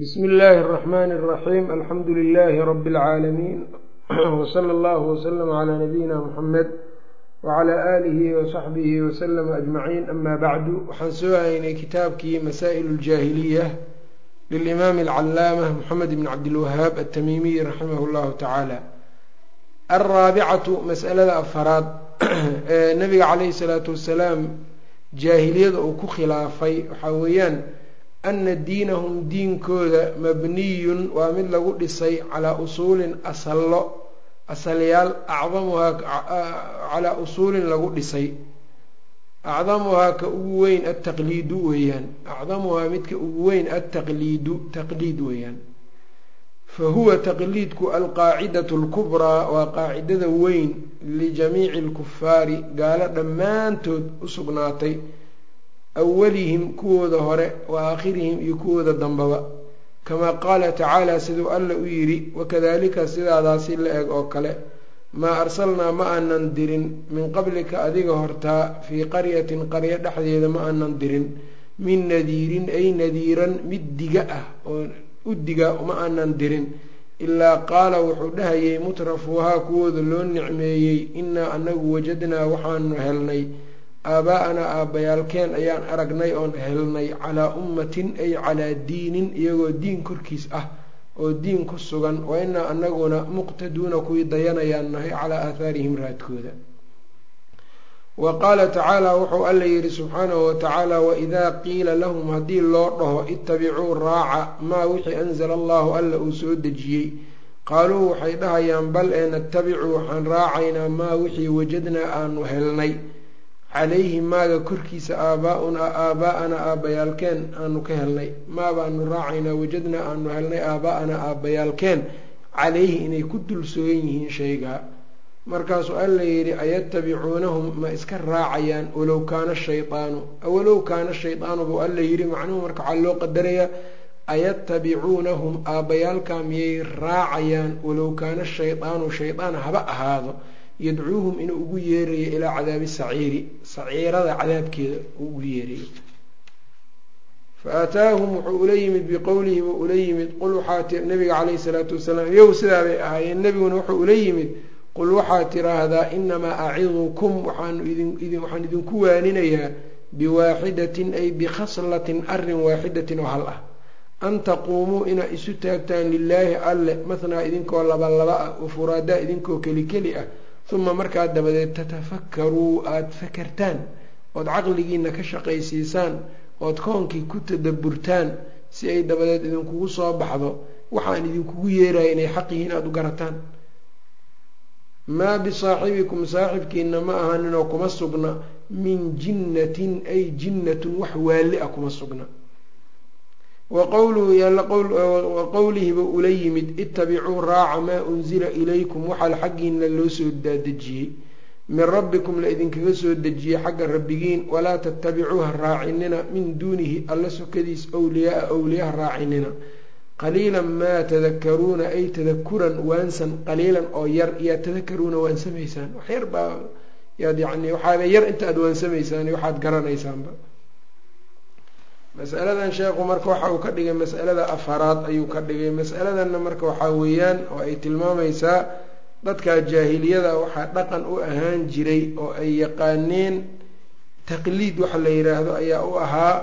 bsmi illaahi الرaxmn الraxim alxamdu lilaahi rabi اlcaalamiin wslى اllah wslm clى nabiyina mxamed wclى aalihi wsaxbihi wslm ajmaciin ama bacdu waxaan soo haynay kitaabkii masaa'il اljaahiliya lilimaam alcalaamah moxamed bn cabdilwahaab atamimiy raximah اllahu tacaala alraabicatu masalada afaraad ee nabiga calayhi salaatu wasalaam jaahiliyada uu ku khilaafay waxaa weeyaan ana diinahum diinkooda mabniyun waa mid lagu dhisay calaa usuulin asallo asalyaal acdamuhaa calaa usuulin lagu dhisay. Acdamuhaa ka ugu weyn altaqliidu weeyaan. Acdamuhaa midka ugu weyn altaqliidu taqliid weeyaan. Fa huwa taqliidku alqaacidatu alkubraa waa qaacidada weyn lijamiici alkufaari gaalo dhammaantood u sugnaatay awalihim kuwooda hore wa aakhirihim iyo kuwooda dambaba. Kamaa qaala tacaala siduu alla u yidhi wakadalika sidaadaasi la eg oo kale maa arsalnaa ma aanan dirin min qablika adiga hortaa fii qaryatin qaryo dhexdeeda ma aanan dirin min nadiirin ay nadiiran mid diga ah oo u diga ma aanan dirin. Ilaa qaala wuxuu dhahayay mutrafuuhaa kuwooda loo nicmeeyey innaa anagu wajadnaa waxaanu helnay aabaa-anaa aabbayaalkeen ayaan aragnay oon helnay calaa ummatin ay calaa diinin iyagoo diin korkiis ah oo diin ku sugan. Wa inaa anaguna muqtaduuna kuwii dayanayaan nahay calaa aahaarihim raadkooda. Wa qaala tacaala wuxuu alla yidhi subxaanahu watacaala waidaa qiila lahum haddii loo dhaho ittabicuu raaca maa wixii anzala allahu alla uu soo dejiyey. Qaaluu waxay dhahayaan bal ee natabicu waxaan raacaynaa maa wixii wajadnaa aanu helnay calayhi maaga korkiisa aabaa-unaa aabaa-anaa aabbayaalkeen aanu ka helnay. Maa baanu raacaynaa wajadnaa aanu helnay aabaa-anaa calayhi inay ku dul sugan yihiin shaygaa markaasuu alla yidhi ayatabicuunahum ma iska raacayaan? Walow kaana shaydaanu walow kaana shaydaanu buu alla yidhi macnuhu marka waxaa loo qadarayaa ayatabicuunahum aabbayaalkaa miyay raacayaan? Walow kaana shaydaanu shaydaan haba ahaado. Yadcuuhum inuu ugu yeerayo ilaa cadaabi saciiri saciirada cadaabkeeda uu ugu yeerayo fa aataahum wuxuu ula yimid biqowlihi buu ula yimid qul waxaa nabiga caleyhi salaatu wasalaam iyagu sidaa bay ahaayeen. Nebiguna wuxuu ula yimid qul waxaad tiraahdaa inamaa acidukum waxaan idinku waaninayaa biwaaxidatin ay bikhaslatin arrin waaxidatin oo hal ah. An taquumuu inaa isu taagtaan lilaahi alle mathnaa idinkoo laba laba ah wa furaadaa idinkoo keli keli ah uma markaa dabadeed tatafakkaruu aada fakartaan ood caqligiina ka shaqaysiisaan ood koonkii ku tadaburtaan si ay dabadeed idinkugu soo baxdo waxaan idinkugu yeeraya inay xaq yihiin aada u garataan. Maa bisaaxibikum saaxibkiina ma ahaninoo kuma sugna min jinnatin ay jinnatun wax waali ah kuma sugna wa qowlihiba ula yimid itabicuu raaca maa unsila ilaykum waxaa xaggiina loo soo daadejiyey min rabbikum la idinkaga soo dejiyey xagga rabbigiin walaa tattabicuuha raacinina min duunihi alla sokadiis wliyaaa wliyaha raacinina. Qaliilan maa tadakaruuna ay tadakuran waansan qaliilan oo yar yaa tadakaruuna waansamaysaan wax yar baa yaad yani waxaaba yar inta aada waansamaysaan waxaad garanaysaanba masaladan sheekhu marka waxa uu ka dhigay masalada afaraad ayuu ka dhigay. Masaladanna marka waxaa weeyaan oo ay tilmaamaysaa dadka jaahiliyada waxaa dhaqan u ahaan jiray oo ay yaqaaneen taqliid waxa la yidhaahdo ayaa u ahaa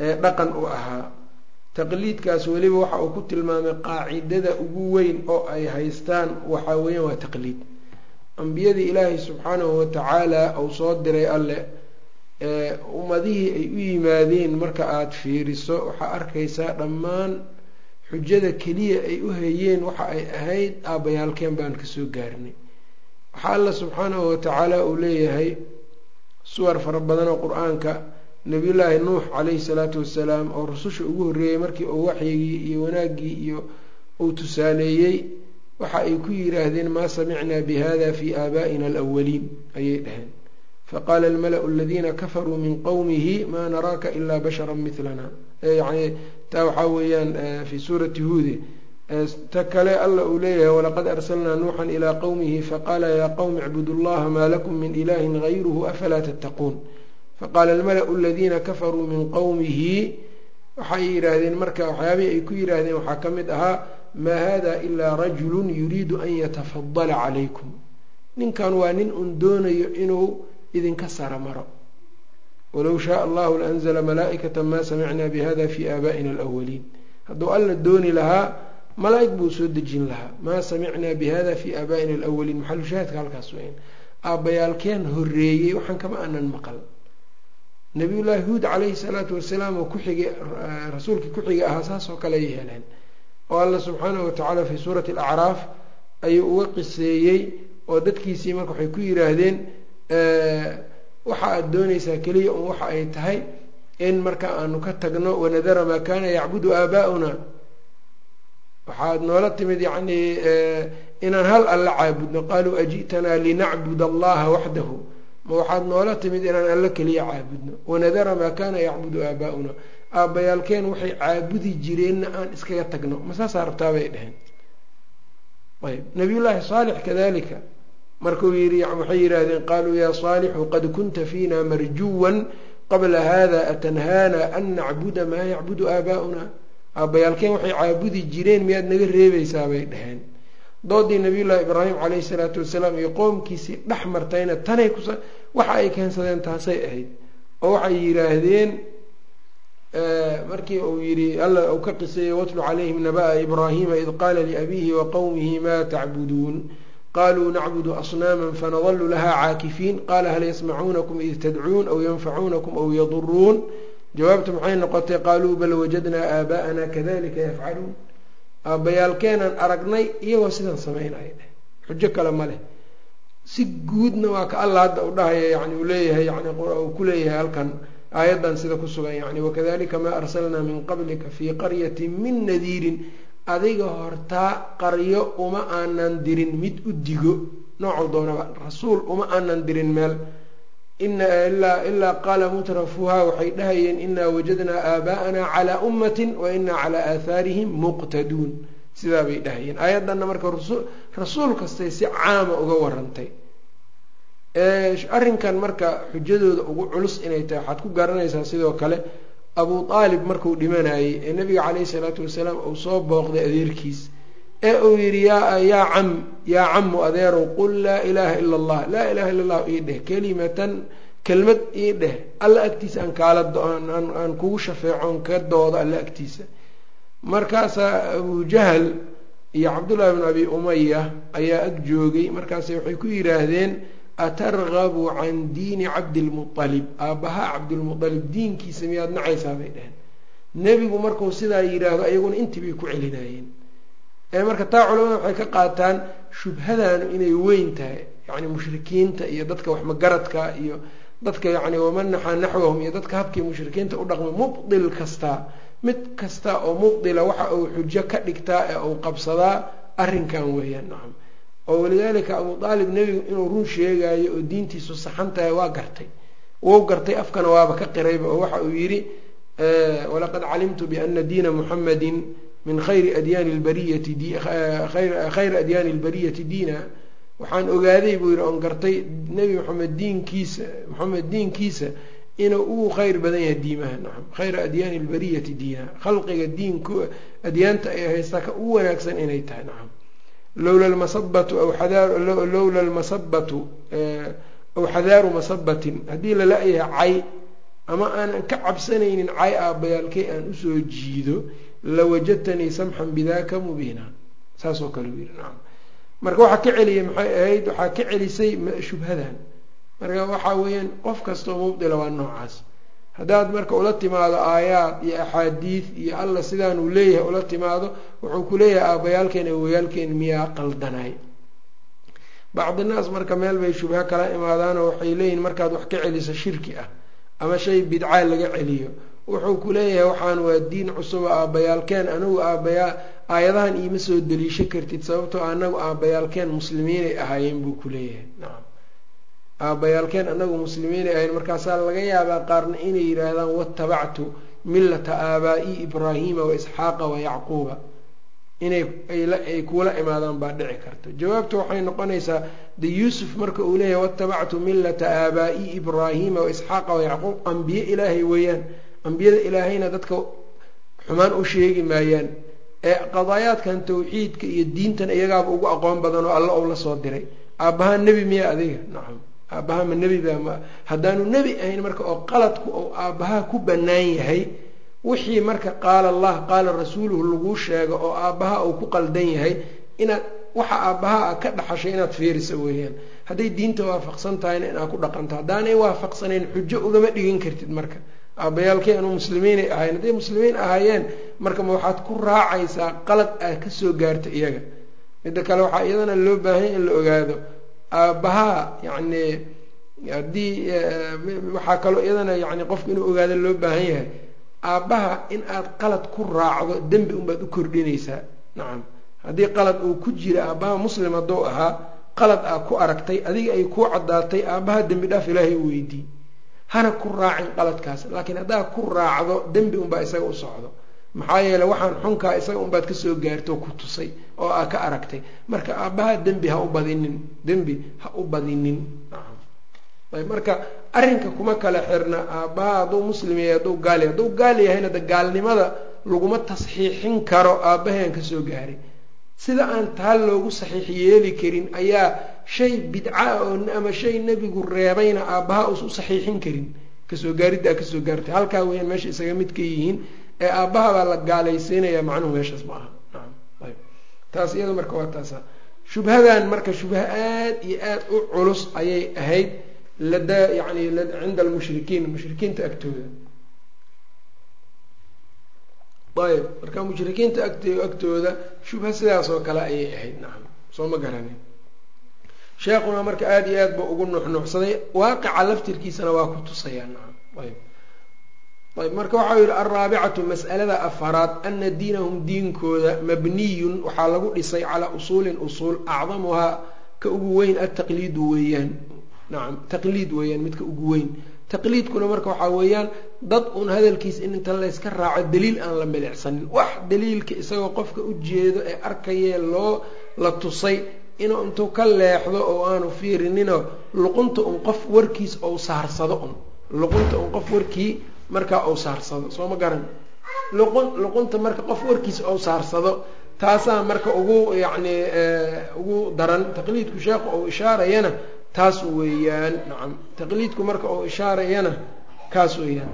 ee dhaqan u ahaa. Taqliidkaas weliba waxa uu ku tilmaamay qaacidada ugu weyn oo ay haystaan waxaa weeyaan waa taqliid. Ambiyadii ilaahay subxaanahu watacaala uu soo diray alle ummadihii ay u yimaadeen marka aada fiiriso waxaa arkaysaa dhammaan xujada keliya ay u hayeen waxa ay ahayd aabbayaalkeen baan ka soo gaarnay. Waxaa alla subxaanahu watacaala uu leeyahay suwar fara badan oo qur'aanka nabiyullaahi nuux calayhi salaatu wasalaam oo rususha ugu horreeyey markii uu waxyigii iyo wanaaggii iyo uu tusaaleeyey waxa ay ku yidhaahdeen maa samicnaa bi hada fii aabaa'ina alawaliin ayay dhaheen faqaala almala-u aladiina kafaruu min qowmihi maa naraaka ilaa bashara milana yani taa waxaa weeyaan fii suurati huude ta kale alla uu leeyahay walaqad arsalnaa nuuxan ilaa qowmihi faqaala yaa qowmi icbudu llaha maa lakum min ilaahin gayruhu afalaa tattaquun faqaala almala-u aladiina kafaruu min qowmihi waxay yidhaahdeen marka waxyaabihii ay ku yidhaahdeen waxaa ka mid ahaa maa hada ilaa rajulun yuriidu an yatafadala calaykum ninkan waa nin un doonayo inuu idinka sara maro. Walow shaaa allahu laanzla malaa'ikata ma samicna bihada fi aabaa'ina alawaliin hadduu alla dooni lahaa malaa-ig buu soo dejin lahaa. Maa samicnaa bihada fi aabaa'ina alawaliin maxalushaahidka halkaas weyn? Aabbayaalkeen horeeyey waxaan kama anan maqal. Nabiyullaahi huud calayhi salaatu wasalaam oo kuxigay rasuulkii ku-xiga ahaa saas oo kale ay heleen. Oo alla subxaanahu watacaala fii suurati alacraaf ayuu uga qiseeyey oo dadkiisii marka waxay ku yidhaahdeen waxa aada doonaysaa keliya un waxa ay tahay in marka aanu ka tagno wanadara maa kaana yacbudu aabaa'una. Waxaad noola timid yacnii inaan hal alla caabudno. Qaaluu aji'tanaa linacbud allaha waxdahu ma waxaad noola timid inaan alla keliya caabudno. Wanadara maa kaana yacbudu aabaa'una. Aabbayaalkeen waxay caabudi jireenna aan iskaga tagno. Ma saasaa rabtaa bay dheheen ayb nabiyullaahi saalix kadalika markuu yii waxay yidhaahdeen qaaluu yaa saalixu qad kunta fiina marjuwan qabla hada atanhaana an nacbuda maa yacbudu aabaa'una aabbayaalkeen waxay caabudi jireen miyaad naga reebaysaa bay dheheen doodii nabiyullaahi ibraahim calayhi salaatu wasalaam iyo qoomkiisii dhex martayna tanay kus waxa ay keensadeen taasay ahayd. Oo waxay yidhaahdeen markii uu yidhi alla uu ka qiseeyey watlu calayhim naba'a ibraahima id qaala liabiihi wa qowmihi maa tacbuduun qaluu nacbudu asnaama fanadalu laha caakifiin qaala hal yasmacuunakum id tadcuun aw yanfacuunakum aw yaduruun jawaabtu maxay noqotay qaaluu bal wajadnaa aabaa'ana kadalika yafcaluun aabbayaalkeenaan aragnay iyagoo sidan samaynaya xujo kale ma leh si guudna waa ka alla hadda u dhahaya yani uu leeyahay yani uu ku leeyahay halkan aayaddan sida ku sugan yani wakadalika maa arsalnaa min qablika fii qaryatin min nadiirin adiga hortaa qaryo uma aanan dirin mid u digo noocuu doonaba. Rasuul uma aanan dirin meel. Ilaa qaala mutrafuhaa waxay dhahayeen inaa wajadnaa aabaa'ana calaa ummatin wa inaa calaa aahaarihim muqtaduun. Sidaa bay dhahayeen. Aayaddanna marka rasuul kastay si caama uga warantay. Arrinkan marka xujadooda ugu culus inay tahay waxaad ku garanaysaa sidoo kale abu aalib markuu dhimanayey ee nabiga caleyhi salaatu wasalaam uu soo booqday adeerkiis ee uu yidhi yaa cam yaa camu adeerow qul laa ilaaha ila allah laa ilaha illa allah ii dheh kelimatan kelmad ii dheh alla agtiisa aan kaala aan kugu shafeecoon ka doodo alla agtiisa. Markaasaa abu jahal iyo cabdullahi bn abi umaya ayaa ag joogay markaase waxay ku yidhaahdeen atargabu can diini cabdilmualib aabbahaa cabdilmualib diinkiisa miyaad nacaysaa bay dheheen nebigu markuu sidaa yidhaahdo ayaguna intii bay ku celinayeen ee marka taa culamada waxay ka qaataan shubhadaanu inay weyn tahay yacni mushrikiinta iyo dadka waxmagaradka iyo dadka yacni waman naxaa naxwahum iyo dadka habkii mushrikiinta u dhaqmay mubdil kastaa mid kasta oo mubdila waxa uu xujo ka dhigtaa ee uu qabsadaa arrinkan weeyaan nacam oo walidaalika abu aalib nebigu inuu run sheegayo oo diintiisu saxan tahay waa gartay. Wou gartay afkana waaba ka qirayba oo waxa uu yidhi walaqad calimtu biana diina muxamadin min khayri adyaani lbariyati khayra adyaani lbariyati diina. Waxaan ogaaday buu yidhi oon gartay nebi maxamed diinkiisa maxamed diinkiisa inuu ugu khayr badan yahay diimaha nacam khayra adyaani lbariyati diina. Khalqiga diinku adyaanta ay haystaa ka ugu wanaagsan inay tahay nacam lowla lmasabatu aw lowla lmasabatu aw xadaaru masabatin haddii la la-yahay cay ama aanan ka cabsanaynin cay aabbayaalkay aan u soo jiido lawajadtanii samxan bidaka mubiina saasoo kale u yidhi nacam marka waxaa ka celiyay maxay ahayd waxaa ka celisay shubhadan marka waxaa weeyaan qof kastoo mubdila waa noocaas haddaad marka ula timaado aayaad iyo axaadiid iyo alla sidaanuu leeyahay ula timaado wuxuu ku leeyahay aabbayaalkeen awayaalkeen miyaa qaldanay. Bacdinaas marka meel bay shubho kala imaadaanoo waxay leeyihiin markaad wax ka celiso shirki ah ama shay bidcaa laga celiyo. Wuxuu ku leeyahay waxaan waa diin cusuba aabbayaalkeen anigu aabbayaa aayadahan iima soo deliisho kartid sababtoo anagu aabbayaalkeen muslimiinay ahaayeen buu ku leeyahay. Nacam aabbayaalkeen anagu muslimiinay ahayn markaasaa laga yaabaa qaarna inay yidhaahdaan watabactu millata aabaa-i ibraahiima wa isxaaqa wa yacquuba. Inay ay kuula imaadaan baa dhici karta. Jawaabtu waxay noqonaysaa de yuusuf marka uu leeyahay watabactu millata aabaa-i ibraahiima wa isxaaqa wa yacquub. Ambiye ilaahay weeyaan. Ambiyada ilaahayna dadka xumaan u sheegi maayaan. Ee qadaayaadkan tawxiidka iyo diintan iyagaaba ugu aqoon badan oo alla ou la soo diray. Aabbahaa nebi miya adiga? Nacam aabbahaa ma nebi baa ma haddaanu nebi ahayn marka oo qaladku ou aabbahaa ku bannaan yahay wixii marka qaala allah qaala rasuuluhu laguu sheego oo aabbaha uu ku qaldan yahay inaad waxa aabbaha a ka dhaxashay inaad fiiriso weeyaan. Hadday diinta waafaqsan tahayna inaad ku dhaqanto haddaanay waafaqsanayn xujo ugama dhigin kartid marka. Aabbayaalkii anu muslimiinay ahayn hadday muslimiin ahaayeen marka ma waxaad ku raacaysaa qalad aad ka soo gaarta iyaga. Midda kale waxaa iyadana loo baahanya in la ogaado aabbahaa yacni haddii waxaa kaloo iyadana yani qofku inuu ogaado loo baahan yahay. Aabbaha in aad qalad ku raacdo dembi unbaad u kordhinaysaa. Nacam haddii qalad uu ku jira aabbaha muslim hadduu ahaa qalad aa ku aragtay adiga ay kuu caddaatay aabbaha dembi dhaaf ilaahay weydii hana ku raacin qaladkaas laakiin haddaad ku raacdo dembi unbaa isaga u socdo maxaa yeele waxaan xunkaa isaga unbaad ka soo gaartoo ku tusay oo aa ka aragtay. Marka aabbaha dembi ha u badinin dembi ha u badinin. Ayb marka arrinka kuma kala xirna aabbaha hadduu muslim yahay hadduu gaal yahay hadduu gaal yahayna de gaalnimada laguma tasxiixin karo aabbahaan ka soo gaaray. Sida aan taa loogu saxiix yeeli karin ayaa shay bidca oo ama shay nebigu reebayna aabbaha uusa u saxiixin karin. Kasoo gaariddaa ka soo gaartay. Halkaa weyaan meesha isaga mid ka yihiin ee aabbaha baa la gaalaysiinaya macnuhu meeshaas ma aha. Ayb. Taas iyada marka waa taasa. Shubhadan marka shubha aad iyo aad u culus ayay ahayd lada yani cinda almushrikiin mushrikiinta agtooda. Ayb marka mushrikiinta agt agtooda shubha sidaas oo kale ayay ahayd. Nacam soo ma garanin sheekuna marka aada iyo aad ba ugu nuxnuuxsaday waaqica laftirkiisana waa ku tusayaa nacam ayb ayb marka waxau yihi alraabicatu mas'alada afaraad ana diinahum diinkooda mabniyun waxaa lagu dhisay calaa usuulin usuul acdamuhaa ka ugu weyn altaqliidu weeyaan. Nacam taqliid weeyaan midka ugu weyn. Taqliidkuna marka waxaa weeyaan dad uun hadalkiis in inta layska raaco daliil aan la milicsanin wax daliilka isagoo qofka u jeedo ee arkayee loo la tusay inuu intuu ka leexdo oo aanu fiirininoo luqunta un qof warkiis ou saarsado un luqunta un qof warkii markaa ou saarsado soo ma garan. Luqun luqunta marka qof warkiis ou saarsado taasaa marka ugu yacni ugu daran. Taqliidku sheekhu ou ishaarayana taas weeyaan nacam. Taqliidku marka uu ishaarayana kaas weeyaan.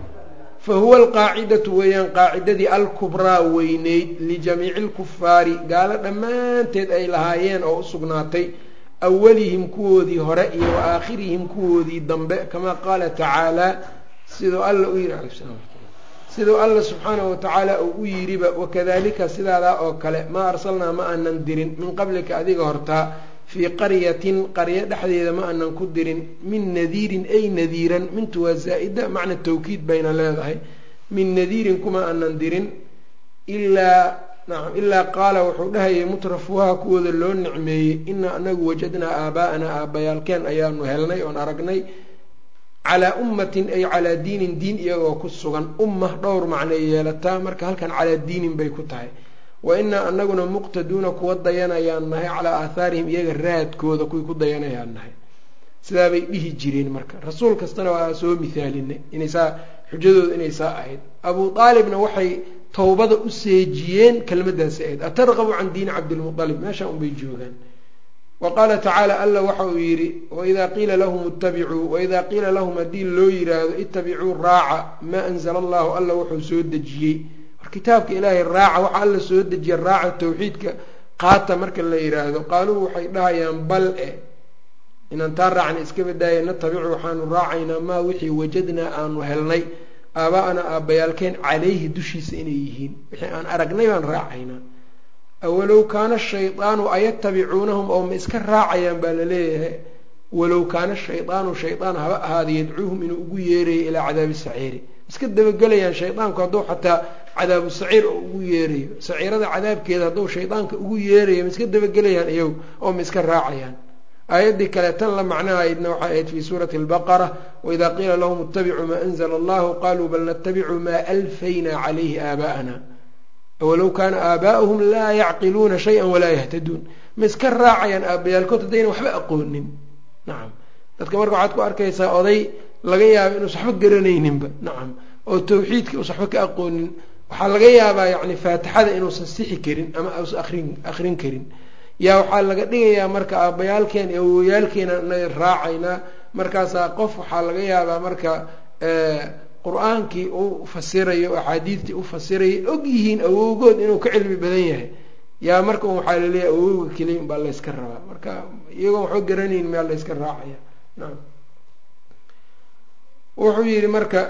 Fa huwa alqaacidatu weeyaan qaacidadii alkubraa weyneyd lijamiici lkufaari gaalo dhammaanteed ay lahaayeen oo u sugnaatay. Awalihim kuwoodii hore iyo wa aakhirihim kuwoodii dambe kamaa qaala tacaalaa siduu alla u slam siduu alla subxaanahu watacaala uu u yidhiba wakadalika sidaadaa oo kale maa arsalnaa ma aanan dirin. Min qablika adiga hortaa fii qaryatin qaryo dhexdeeda ma aanan ku dirin. Min nadiirin ay nadiiran. Mintu waa zaa'ida macna tawkiid bayna leedahay. Min nadiirin kuma aanan dirin. Ilaa nacam ilaa qaala wuxuu dhahayay mutrafuha kuwooda loo nicmeeyey. Inaa anagu wajadnaa aabaa'anaa aabbayaalkeen ayaanu helnay oon aragnay calaa ummatin ay calaa diinin diin iyagoo ku sugan umma dhowr macnay yeelataa. Marka halkan calaa diinin bay ku tahay. Wa inaa anaguna muqtaduuna kuwa dayanayaan nahay calaa aathaarihim iyaga raadkooda kuwii ku dayanayaan nahay. Sidaabay dhihi jireen marka. Rasuul kastana waa soo mihaalinay inaysaa xujadooda inay saa ahayd. Abuu aalibna waxay towbada u seejiyeen kelmadaasi ahayd. Atarqabu can diini cabdilmualib meesha unbay joogaan wa qaala tacaala alla waxa uu yidhi waidaa qiila lahum ittabicuu waidaa qiila lahum haddii loo yiraahdo ittabicuu raaca maa anzala allahu alla wuxuu soo dejiyey. War kitaabka ilaahay raaca waxa alla soo dejiya raaca tawxiidka qaata marka la yidhaahdo qaaluu waxay dhahayaan bal e inaan taa raacna iska badaaya natabicu waxaanu raacaynaa maa wixii wajadnaa aanu helnay aaba'ana aabbayaalkeen calayhi dushiisa inay yihiin wixii aan aragnay baan raacaynaa awalow kaana shaydaanu ayatabicuunahum oo ma iska raacayaan baa la leeyahay walow kaana shaydaanu shaydaan haba ahaada yadcuuhum inuu ugu yeerayo ilaa cadaabi saciiri. Iska dabagelayaan shaydaanku hadduu xataa cadaabu saciir oo ugu yeerayo saciirada cadaabkeeda hadduu shaydaanka ugu yeerayo ma iska dabagelayaan iyagu oo ma iska raacayaan. Aayaddii kale tan la macnahaydna waxay ahayd fii suurati albaqara waidaa qiila lahum ittabicuu maa anzla allahu qaluu bal natabicu maa alfaynaa calayhi aabaa'ana walow kaana aabaa'uhum laa yacqiluuna shay-an walaa yahtaduun ma iska raacayaan aabbayaalkood haddayna waxba aqoonin nacam dadka marka waxaad ku arkaysaa oday laga yaabo inuusa waxba garanayninba nacam oo tawxiidka uusa waxba ka aqoonin waxaa laga yaabaa yacni faatixada inuusan sixi karin ama uusan arrin akrin karin yaa waxaa laga dhigayaa marka aabbayaalkeen awoyaalkeena inay raacaynaa markaasaa qof waxaa laga yaabaa marka qur'aankii u fasirayo axaadiidtii u fasirayo og yihiin awowgood inuu ka cilmi badan yahay. Yaa marka un waxaa la leeyahay awowga keliya unbaa layska rabaa. Marka iyagoon waxba garanayn miyaa layska raacaya. Naam. Wuxuu yihi marka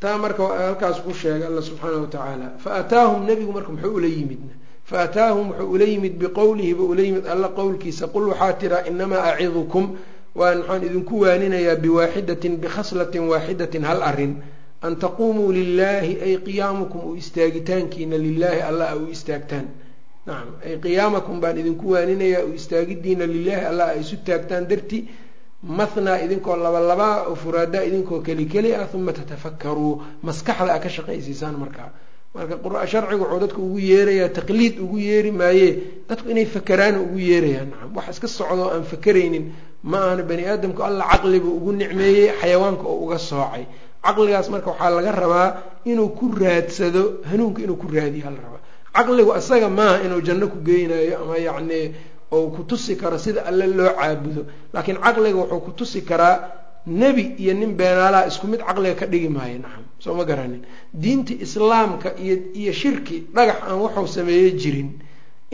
taa marka halkaas ku sheegay alla subxaana watacaala fa ataahum nebigu marka muxuu ula yimidna fa ataahum wuxuu ula yimid biqowlihi ba ula yimid alla qowlkiisa qul waxaa tiraa inamaa acidukum waan waxaan idinku waaninayaa biwaaxidatin bikhaslatin waaxidatin hal arrin an taquumuu lilaahi ay qiyaamukum u istaagitaankiina lilaahi alla a u istaagtaan. Nacam ay qiyaamakum baan idinku waaninayaa u istaagidiina lilaahi alla a isu taagtaan darti. Mathnaa idinkoo labalabaa oo furaadaa idinkoo keli keli ah uma tatafakkaruu. Maskaxda a ka shaqaysiisaan markaa. Marka sharcigu wuxuu dadka ugu yeerayaa taqliid ugu yeeri maaye. Dadku inay fakeraana ugu yeerayaan. Nacam wax iska socdo aan fakeraynin ma ahana bani aadamku alla caqlibuu ugu nicmeeyey xayawaanka oo uga soocay. Caqligaas marka waxaa laga rabaa inuu ku raadsado hanuunka inuu ku raadiyo hala rabaa caqligu isaga maaha inuu janno ku geynayo ama yacni oo ku tusi karo sida alle loo caabudo. Laakiin caqliga wuxuu ku tusi karaa nebi iyo nin beenaalaha isku mid caqliga ka dhigi maayo. Nacam soo ma garanin diinta islaamka iyo iyo shirki dhagax aan waxuu sameeye jirin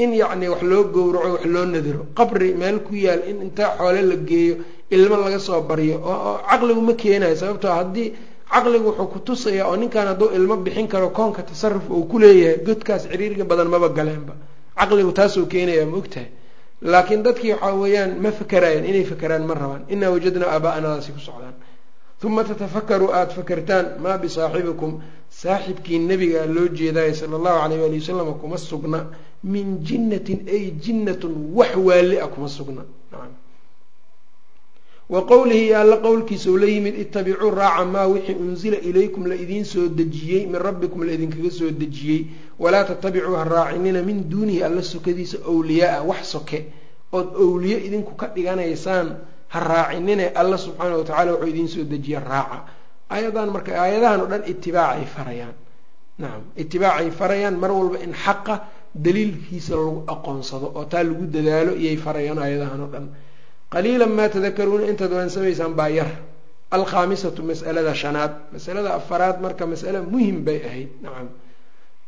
in yacni wax loo gowraco wax loo nadiro. Qabri meel ku yaal in intaa xoole la geeyo ilmo laga soo baryo oo caqligu ma keenayo. Sababtoo haddii caqligu wuxuu ku tusayaa oo ninkan hadduu ilmo bixin karo koonka tasaruf uu ku leeyahay godkaas ciriiriga badan maba galeenba. Caqligu taasuu keenayaa ma ogtahay? Laakiin dadkii waxaa weeyaan ma fakerayaan inay fakeraan ma rabaan. Inaa wajadnaa aaba'anadaasi ku socdaan. Uma tatafakaru aada fakertaan maa bisaaxibikum saaxibkii nebiga loo jeedaayo sala allahu alayh waali wasalam kuma sugna min jinnatin ay jinnatun wax waali a kuma sugna. Wa qowlihi alla qowlkiisa uu la yimid itabicuu raaca maa wixii unzila ilaykum la idiin soo dejiyey min rabbikum la idinkaga soo dejiyey. Walaa tatabicuu ha raacinina min duunihi alla sokadiisa owliyaaa wax soke. Ood owliye idinku ka dhiganaysaan ha raacinine alla subxaana wa tacala wuxuu idiin soo dejiya raaca. Aayadan marka aayadahan oo dhan itibaacay farayaan. Nacam itibaacay farayaan mar walba in xaqa daliilkiisa lagu aqoonsado oo taa lagu dadaalo iyay farayaan aayadahan oo dhan. Qaliilan maa tadakaruuna intaad waansamaysaan baa yar. Alkhaamisatu mas'alada shanaad. Masalada afaraad marka mas'ale muhiim bay ahayd. Nacam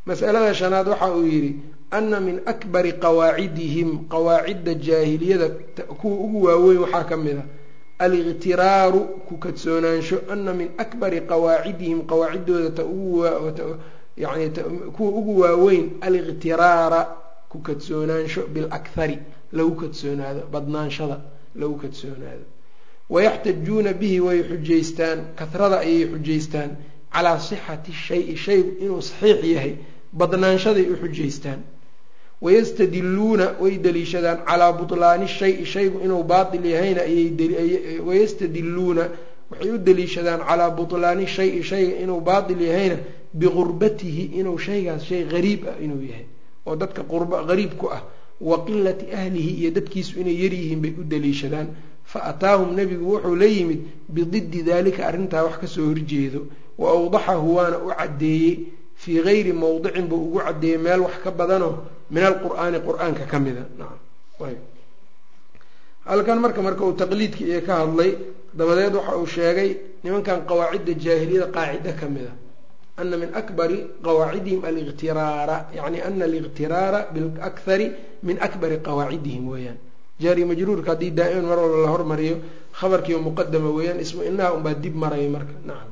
mas'alada shanaad waxa uu yidhi ana min akbari qawaacidihim. Qawaacidda jaahiliyada kuwa ugu waaweyn waxaa ka mid a aliqtiraaru ku kadsoonaansho ana min akbari qawaacidihim. Qawaaciddooda ta yani kuwa ugu waaweyn aliqtiraara ku kadsoonaansho bilakhari lagu kadsoonaado badnaanshada lagu kadsoonaado wayaxtajuuna bihi way xujaystaan kahrada ayay xujaystaan calaa sixati shayi shaygu inuu saxiix yahay badnaanshaday u xujaystaan wayastadiluuna way daliishadaan calaa butlaani shayi shaygu inuu baatil yahayna wayastadiluuna waxay u daliishadaan calaa butlaani shayi shayga inuu baatil yahayna bigurbatihi inuu shaygaas shay gariib ah inuu yahay oo dadka qurba gariib ku ah wa qilati ahlihi iyo dadkiisu inay yaryihiin bay u daliishadaan fa ataahum nebigu wuxuu la yimid bididdi daalika arrintaa wax ka soo horjeedo wa awdaxahu waana u caddeeyey fii gayri mowdicin buu ugu caddeeyey meel wax ka badanoo min alqur'aani qur'aanka ka mida halkan marka marka uu taqliidkii iyo ka hadlay dabadeed waxa uu sheegay nimankan qawaacidda jaahiliyada qaacida ka mid a ana min akbari qawaacidihim aliqtiraara yani ana aliqtiraara bilakhari min akbari qawaacidihim weeyaan jaari majruurka haddii daa-iman mar walba la hormariyo khabarkiiba muqadama weeyaan ismu inaha unbaa dib maraya marka nacam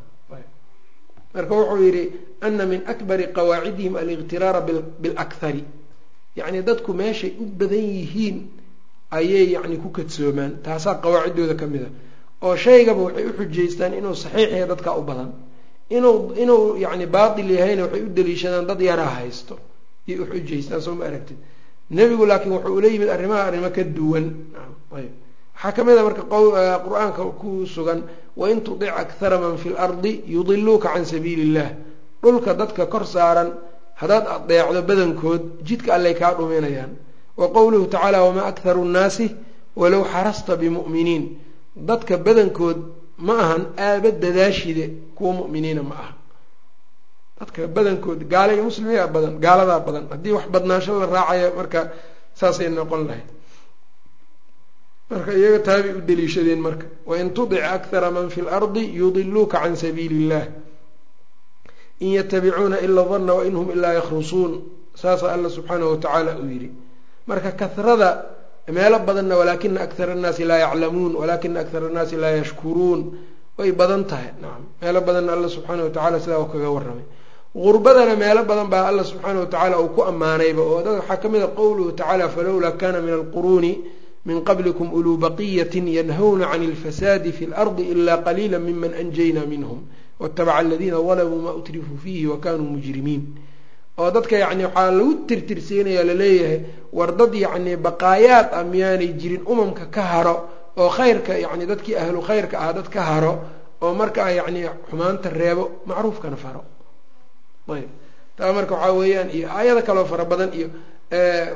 marka wuxuu yidhi ana min akbari qawaacidihim aliqtiraara bilakhari yacni dadku meeshay u badan yihiin ayay yacni ku kadsoomaan taasaa qawaaciddooda ka mid a oo shaygaba waxay u xujaystaan inuu saxiix yahay dadkaa u badan inuu inuu yacni baatil yahayna waxay u daliishadaan dad yaraa haysto. Iyay uxujaystaan soo ma aragtid. Nebigu laakiin wuxuu ula yimid arrimaha arrimo ka duwan. Ayb waxaa ka mid a marka qur'aanka ku sugan wain tudic akhara man fi lardi yudiluuka can sabiili illah dhulka dadka kor saaran haddaad adeecdo badankood jidka allay kaa dhuminayaan wa qowluhu tacaala wamaa akharu nnaasi walow xarasta bimu'miniin. Dadka badankood ma ahan aaba dadaashide kuwa mu'miniina ma aha dadka badankood gaala iyo muslimiyaa badan gaaladaa badan haddii wax badnaansho la raacayo marka saasay noqon lahayd. Marka iyaga taabay u daliishadeen marka wain tudic akthara man fi lardi yudiluuka can sabiili illah in yatabicuuna ila danna wain hum ilaa yakhrusuun. Saasa alla subxaanahu watacaala uu yidhi. Marka kahrada meelo badanna walaakina akhara annaasi laa yaclamuun walaakina akhara annaasi laa yashkuruun. Way badan tahay. Nacam meelo badanna alla subxaana watacala sidaa u kaga warramay. Gurbadana meelo badan baa alla subxaana watacaala uu ku ammaanayba oo dad waxaa ka mid a qowluhu tacaala falowlaa kana min alquruuni min qablikum uluu baqiyatin yanhawna can ilfasaadi fi lardi ila qaliila miman anjayna minhum watabaca aladiina dalamuu maa utrifuu fiihi wa kanuu mujrimiin oo dadka yacni waxaa lagu tirtirsiinaya la leeyahay war dad yacni baqaayaad ah miyaanay jirin umamka ka haro oo khayrka yacni dadkii ahlu khayrka ah dad ka haro oo markaa yacni xumaanta reebo macruufkana faro. Ayb. Taa marka waxaa weeyaan iyo aayada kaloo fara badan iyo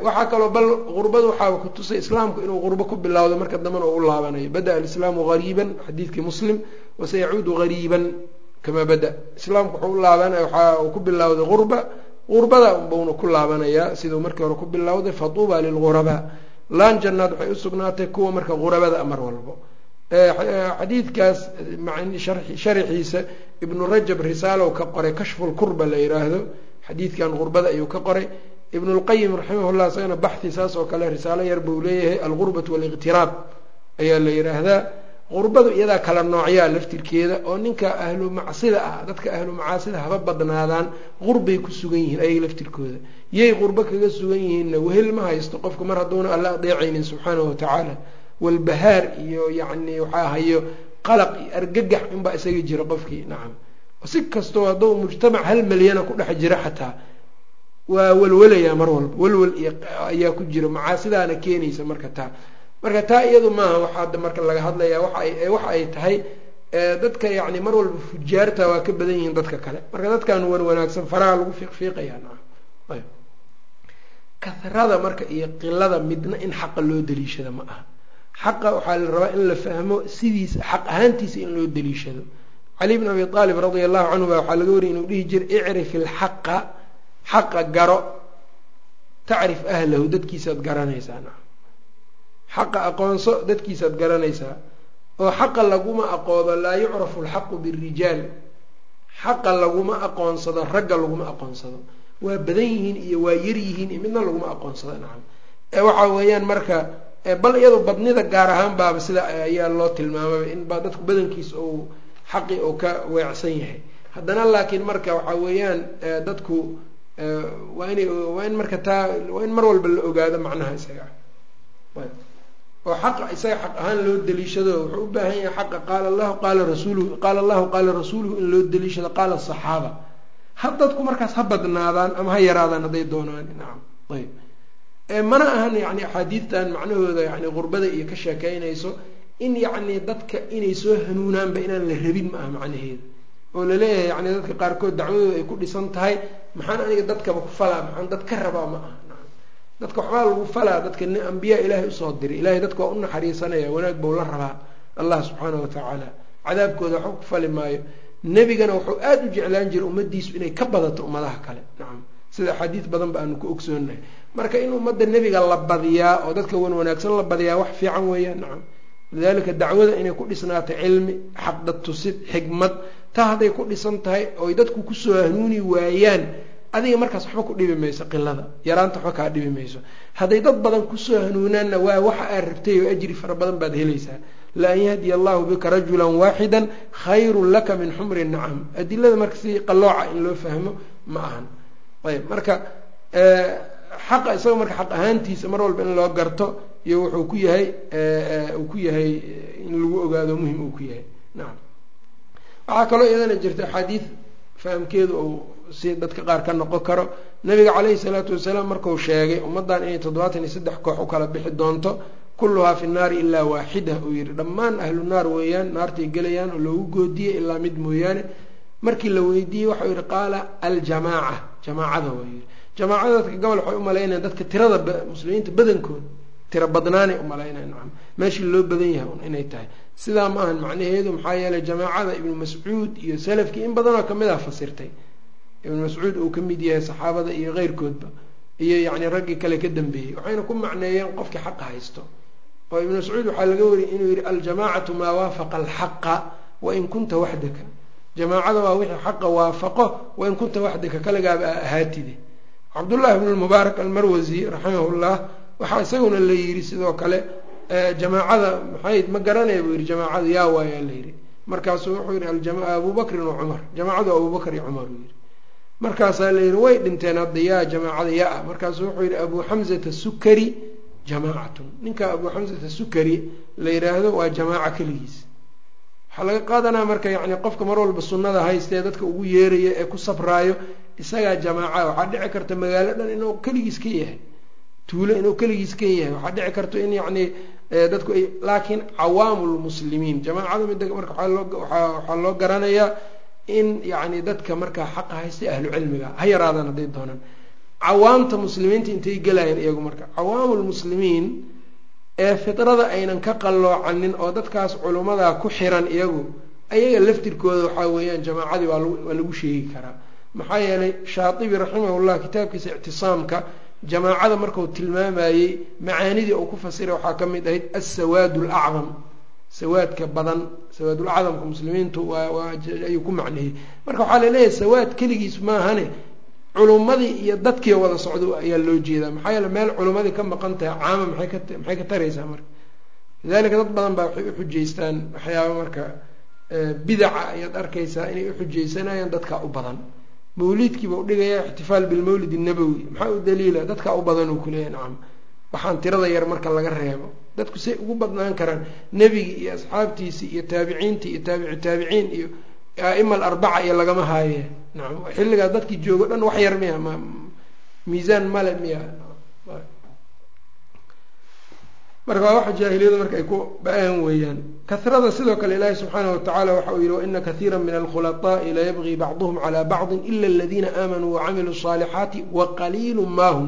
waxaa kaloo bal gurbada waxaa kutusay islaamku inuu qurbo ku bilowdo marka dambena oo u laabanayo. Bada-a alislaamu gariiban xadiidkii muslim wasayacuudu gariiban kamaa bada. Islaamku wuxuu u laabanaya waxaa uu ku bilowday qurba qurbada unbauna ku laabanayaa siduu markii hore ku bilowday fatuuba lilghurabaa laan jannaad waxay usugnaatay kuwa marka ghurabada mar walbo. Xadiidkaas sharaxiisa ibnu rajab risaalow ka qoray kashfulkurba la yiraahdo. Xadiidkan gurbada ayuu ka qoray. Ibnulqayim raximahullah isagana baxhi saas oo kale risaalo yar buu leeyahay algurbatu waliqtiraab ayaa la yiraahdaa qurbadu iyadaa kala noocyaa laftirkeeda oo ninka ahlu macsida ah dadka ahlu macaasida haba badnaadaan qurbay ku sugan yihiin ayaga laftirkooda. Yay qurbo kaga sugan yihiinna wehel ma haysto qofka mar hadduuna alla adeecaynin subxaanahu watacaala walbahaar iyo yacni waxaa hayo qalaq iyo argagax unbaa isaga jira qofkii nacam. Si kastoo hadduu mujtamac hal malyana ku dhex jira xataa waa walwalayaa mar walba iyo ayaa ku jira macaasidaana keenaysa marka taa marka taa iyadu maaha waxaa marka laga hadlayaa waxa ay tahay dadka yacni mar walba fujaarta waa ka badan yihiin dadka kale. Marka dadkan wan wanaagsan faraha lagu fiiqfiiqayaa nacam ayb. Kahrada marka iyo qilada midna in xaqa loo daliishada ma aha. Xaqa waxaa la rabaa in la fahmo sidiisa xaq ahaantiisa in loo daliishado cali bn abi aalib radia allahu canhu baa waxaa laga wariyay inuu dhihi jiray icrif ilxaqa xaqa garo tacrif ahlahu. Dadkiisaad garanaysaa nacam xaqa aqoonso dadkiisaad garanaysaa oo xaqa laguma aqoodo laa yucrafu alxaqu birijaal xaqa laguma aqoonsado ragga laguma aqoonsado. Waa badan yihiin iyo waa yar yihiin iyo midna laguma aqoonsado nacam waxa weeyaan marka bal iyado badnida gaar ahaan baaba sida ayaa loo tilmaamaba in dadku badankiisa ou xaqi uu ka weecsan yahay. Haddana laakiin marka waxa weeyaan dadku waa ina waa in marka taa waa in mar walba la ogaado macnaha isaga oo xaqa isaga xaq ahaan loo daliishado wuxuu u baahan yahay xaqa. Qaala allahu qaala rasuuluhu qaala allahu qaala rasuuluhu in loo daliishado qaala asaxaaba ha dadku markaas ha badnaadaan ama ha yaraadaan hadday doonaan. Nacam ayb. Mana ahan yani axaadiidtan macnahooda yani qurbada iyo ka sheekeynayso in yacni dadka inay soo hanuunaanba inaan la rabin ma aha macnaheeda oo la leeyahay yani dadka qaarkood dacwadooda ay ku dhisan tahay maxaan aniga dadkaba ku falaa maxaan dad ka rabaa ma aha dadka waxbaa lagu falaa dadka ambiyaa ilaahay u soo diray ilahay dadka waa u naxariisanaya wanaag buu la rabaa. Allah subxaana wa tacaala cadaabkooda waxba ku fali maayo. Nebigana wuxuu aada u jeclaan jiray ummadiisu inay ka badato ummadaha kale. Nacam sida axaadiis badan ba aanu ku ogsoonahay marka in ummadda nebiga la badiyaa oo dadka wan wanaagsan la badiyaa wax fiican weeyaan. Nacam lidalika dacwada inay ku dhisnaato cilmi xaqdad tusid xikmad taa hadday ku dhisan tahay oy dadku ku soo hanuuni waayaan adiga markaas waxba ku dhibi mayso qilada yaraanta waxba kaa dhibi mayso. Hadday dad badan ku soo hanuunaanna waa waxa aad rabtay oo ajri fara badan baad helaysaa. La an yahdiya allahu bika rajula waaxida khayrun laka min xumri nacam. Adilada marka si qalooca in loo fahmo ma ahan. Ayb marka xaqa isaga marka xaq ahaantiisa mar walba in loo garto iyo wuxuu ku yahay uu ku yahay in lagu ogaado muhiim uu ku yahay. Nacam waxaa kaloo iyadana jirta axaadiid fahamkeedu si dadka qaar ka noqon karo. Nabiga caleyhi salaatu wasalaam marku sheegay ummaddan inay toddobaatan iyo saddex koox u kala bixi doonto kulluhaa fi nnaari ilaa waaxida uu yihi dhammaan ahlu naar weeyaan naartay gelayaan oo loogu goodiyey ilaa mid mooyaane. Markii la weydiiyey waxau yihi qaala aljamaaca. Jamaacada waa yihi jamaacada dadka gobol waxay umalaynayan dadka tirada muslimiinta badankood tira badnaanay umalaynayan nacam meeshii loo badan yahay un inay tahay. Sidaa ma ahan macnaheedu maxaa yeelay jamaacada ibnu mascuud iyo salafkii in badanoo ka mid ah fasirtay ibn mascuud uu ka mid yahay saxaabada iyo keyrkoodba iyo yacni raggii kale ka dambeeyey waxayna ku macneeyeen qofkii xaqa haysto. Oo ibn mascuud waxaa laga wariyay inuu yihi aljamaacatu maa waafaqa alxaqa wain kunta waxdaka jamaacada waa wixii xaqa waafaqo wain kunta waxdaka kaligaaba a ahaatide. Cabdullahi bn lmubaarak almarwasi raximahullah waxaa isaguna la yidhi sidoo kale jamaacada maxay ma garanaya buu yihi jamaacada yaa waayaa la yidhi. Markaasuu wuxuu yihi abu bakrin wa cumar. Jamaacadu abubakr iyo cumar uu yihi markaasaa la yidhi way dhinteen hadda yaa jamaacada yaa markaasuu wuxuu yihi abu xamzata sukari jamaacatun. Ninka abu xamzata sukari la yidhaahdo waa jamaaca keligiis. Waxaa laga qaadanaa marka yacni qofka mar walba sunnada haysta ee dadka ugu yeeraya ee ku sabraayo isagaa jamaaca waxaa dhici karta magaalo dhan inuu keligiis ka yahay tuulo inuu keligiis ka yahay. Waxaa dhici karta in yacni dadku ay laakiin cawaamu lmuslimiin jamaacada midda marka waxaa loo garanayaa in yacni dadka markaa xaqa haysta ahlu cilmiga ha yaraadaan hadday doonaan cawaamta muslimiinta intay gelayaan iyagu marka. Cawaamu lmuslimiin ee fidrada aynan ka qalloocanin oo dadkaas culummadaa ku xiran iyagu ayaga laftirkooda waxaa weeyaan jamaacadii waa lagu sheegi karaa. Maxaa yeelay shaatibi raximahullah kitaabkiisa ictisaamka jamaacada marku tilmaamayey macaanidii uu ku fasiray waxaa ka mid ahayd assawaad lacdam sawaadka badan sawaadulacdamka muslimiintu ayuu ku macneeyey marka waxaa la leeyahay sawaad keligiis maahane culummadii iyo dadkii wada socdo ayaa loo jeedaa. Maxaa yeele meel culummadii ka maqan tahay caama maxay ka taraysaa marka? Lidalika dad badan baa waxay uxujeystaan waxyaaba marka bidaca ayaad arkaysaa inay uxujeysanayaan dadkaa u badan. Mawliidkiiba udhigaya ixtifaal bilmawlid nabowi maxaa u daliila? Dadkaa u badan uu kuleeyahy nacam waxaan tirada yar marka laga reebo. Dadku say ugu badnaan karaan nebigii iyo asxaabtiisii iyo taabiciintii iyo taabici taabiciin iyo aima alarbaca iyo lagama haayee nacam xilligaas dadkii joogo dhan wax yar miya ma miisaan male miya. Marka waa wax jaahiliyadu marka ay ku ba'aan weeyaan. Kahrada sidoo kale ilaahi subxaanahu watacaala waxa uu yihi waina kathiira min alkhulaaai layabgii bacduhum calaa bacdin ila aladiina aamanuu wacamiluu saalixaati waqaliilu maahum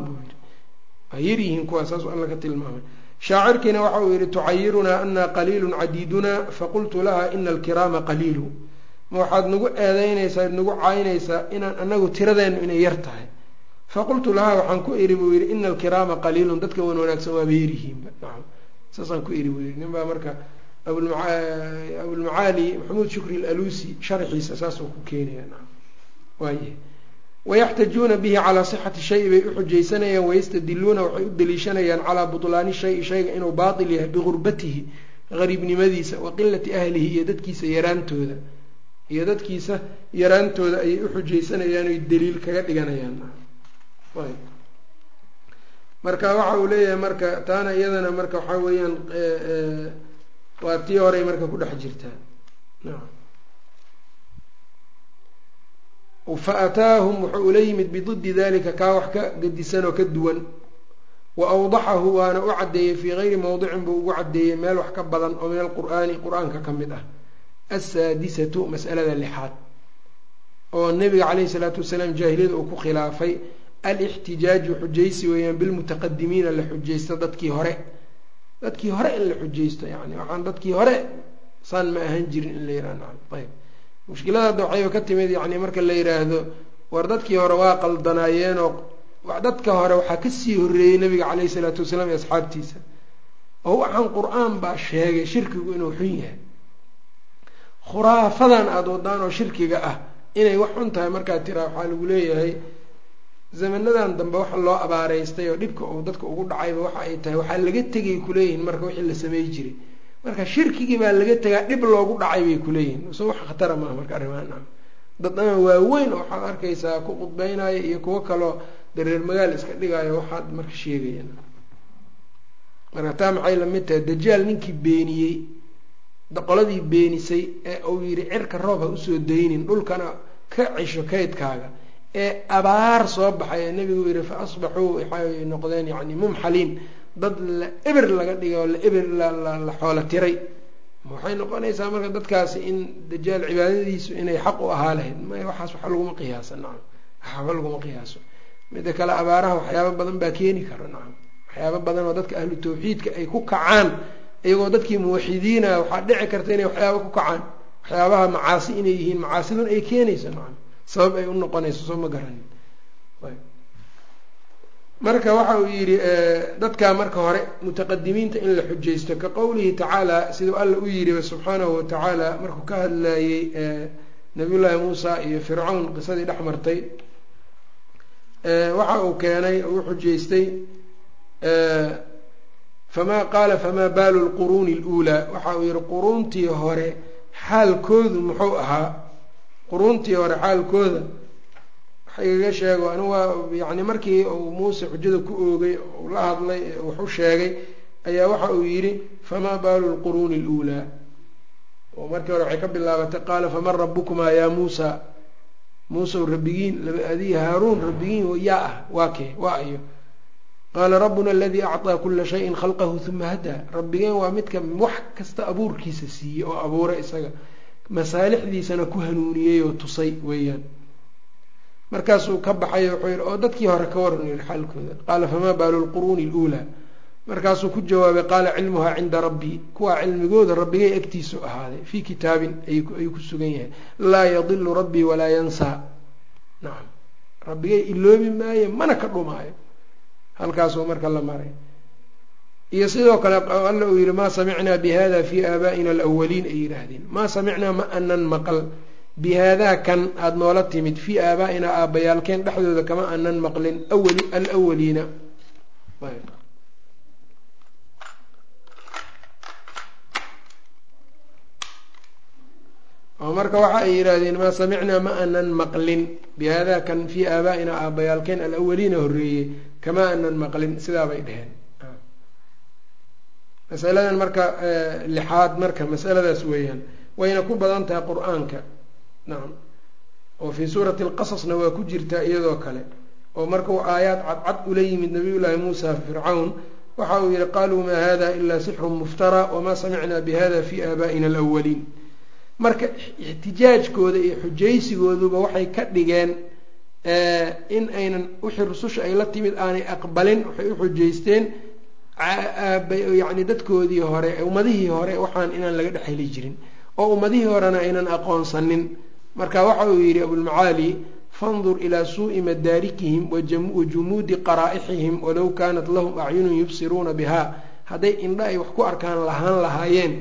waa yaryihiin kuwaa saasuu alla ka tilmaamay. Shaacirkiina waxa uu yihi tucayirunaa ana qaliilu cadiduna faqultu laha ina alkiraama qaliilu. Ma waxaad nagu eedeynaysaa nagu caynaysaa inaan anagu tiradeenu inay yar tahay. Faqultu lahaa waxaan ku iri buu yihi ina alkiraama qaliilun. Dadka wan wanaagsan waaba yaryihiinba nacam saasaan ku iri buu yihi nin baa marka abulmacaali maxamuud shukri alalusi sharxiisa saasuu ku keenaya. Nacam waaye wayaxtajuuna bihi calaa sixati shayi bay uxujaysanayaan wayastadiluuna waxay u daliishanayaan calaa butlaani shayi shayga inuu baatil yahay bigurbatihi gariibnimadiisa wa qilati ahlihi iyo dadkiisa yaraantooda iyo dadkiisa yaraantooda ayay uxujaysanayaan oy daliil kaga dhiganayaan marka waxa uu leeyahay marka taana iyadana marka waxaa weeyaan waa tii horey marka ku dhex jirtaa fa ataahum wuxuu ula yimid bididi dalika kaa wax ka gadisan oo ka duwan wa awdaxahu waana u caddeeyey fii gayri mowdicin buu ugu caddeeyey meel wax ka badan oo min alqur'aani qur'aanka ka mid ah assaadisatu mas'alada lixaad oo nabiga caleyhi salaatu wasalaam jaahiliyada uu ku khilaafay alixtijaaju xujaysi weeyaan bilmutaqadimiina la xujaysto dadkii hore dadkii hore in la xujaysto yani waxaan dadkii hore saan ma ahaan jirin in la yihah nacam ayb mushkilada waxayba ka timid yani marka la yidhaahdo war dadkii hore waa qaldanaayeenoo dadka hore waxaa ka sii horreeyey nabiga caleyhi salaatu wasalaam iyo asxaabtiisa. Oo waxaan qur'aan baa sheegay shirkigu inuu xun yahay. Khuraafadan aada wadaan oo shirkiga ah inay wax xun tahay markaa tiraa waxaa lagu leeyahay zamanadan dambe waxa loo abaareystay oo dhibka uu dadka ugu dhacayba waxa ay tahay waxaa laga tegay kuleeyihin marka wixii la samey jiray marka shirkigii baa laga tegaa dhib loogu dhacay bay kuleeyihin so wax khatara maaha marka arrimahan. Ah dad ama waaweyn waxaad arkaysaa ku qudbeynaya iyo kuwo kaloo dareer magaal iska dhigaayo waxaad marka sheegayaan. Marka taa maxay la mid tahay? Dajaal ninkii beeniyey qoladii beenisay ee uu yidhi cirka roob ha u soo daynin dhulkana ka cisho kaydkaaga. Ee abaar soo baxay ee nebigu yihi fa asbaxuu waxay noqdeen yani mumxaliin dad la eber laga dhigay oo la eber la xoolo tiray. Waxay noqonaysaa marka dadkaasi in dajaal cibaadadiisu inay xaq u ahaa lahayd may waxaas waxa laguma qiyaasa nacam. Waxba laguma qiyaaso. Mida kale abaaraha waxyaaba badan baa keeni kara nacam. Waxyaaba badan oo dadka ahlu tawxiidka ay ku kacaan. Iyagoo dadkii muwaxidiina waxaa dhici karta inay waxyaaba ku kacaan. Waxyaabaha macaasi inay yihiin macaasidun ay keenayso nacam. Sabab ay u noqonayso soo ma garanin marka waxa uu yidhi dadkaa marka hore mutaqadimiinta in la xujaysto ka qowlihi tacaala siduu alla u yidhi subxaanahu watacaala markuu ka hadlayey nabiyullaahi muusa iyo fircawn qisadii dhex martay waxa uu keenay uu xujaystay famaa qaala famaa baalu lquruuni luulaa. Waxa uu yihi quruuntii hore xaalkoodu muxuu ahaa quruuntii hore xaalkooda igaga sheego anigu waa yani markii uu muuse xujada ku oogay u la hadlay wax sheegay ayaa waxa uu yidhi famaa baalu lquruuni luulaa. Oo markii hore waxay ka bilaabatay qaala faman rabukumaa yaa muusa muusew rabbigiin laba adiyi haaruun rabbigiin yaa ah waa kee waa ayo. Qaala rabbuna aladii acطaa kula shayin khalqahu uma hadaa. Rabbigeen waa midka wax kasta abuurkiisa siiyey oo abuuray isaga masaalixdiisana ku hanuuniyey oo tusay weeyaan markaasuu ka baxay wuxuu yihi oo dadkii hore ka waran yihi xaalkooda. Qaala famaa baalu lquruuni luulaa? Markaasuu ku jawaabay qaala cilmuhaa cinda rabbii kuwaa cilmigooda rabbigay agtiisu ahaaday. Fii kitaabin ayuu ku sugan yahay. Laa yadilu rabbii walaa yansaa. Nacam rabbigay iloobi maayo mana ka dhumaayo. Halkaasuu marka la maray. Iyo sidoo kale alla uu yihi maa samicnaa bihada fii aabaa'ina alawaliin ay yidhaahdeen. Maa samicnaa ma anan maqal bihaadaa kan aada noola timid fii aabaa'ina aabbayaalkeen dhexdooda kama anan maqlin awali alawaliina oo marka waxa ay yidhaahdeen maa samicnaa ma anan maqlin bihaadaa kan fii aabaa'ina aabbayaalkeen alawaliina horreeyey kama anan maqlin sidaabay dheheen masaladan marka lixaad marka masaladaas weeyaan wayna ku badan tahay qur'aanka nacam oo fii suurati alqasasna waa ku jirtaa iyadoo kale oo markuu aayaad cadcad ula yimid nabiyullaahi muusa fircawn waxa uu yihi qaluu maa hada ilaa sixrun muftara wamaa samicnaa bihada fii aabaa'ina alawaliin marka ixtijaajkooda iyo xujaysigooduba waxay ka dhigeen in aynan wixii rususha ay la timid aanay aqbalin waxay u xujaysteen yacni dadkoodii hore ummadihii hore waxaan inaan laga dhex heli jirin oo ummadihii horena aynan aqoonsanin marka waxa uu yidhi abulmacaali fandur ilaa suu'i madaarikihim wa jumuudi qaraa'ixihim walow kaanat lahum acyunun yubsiruuna bihaa. Hadday indha ay wax ku arkaan lahaan lahaayeen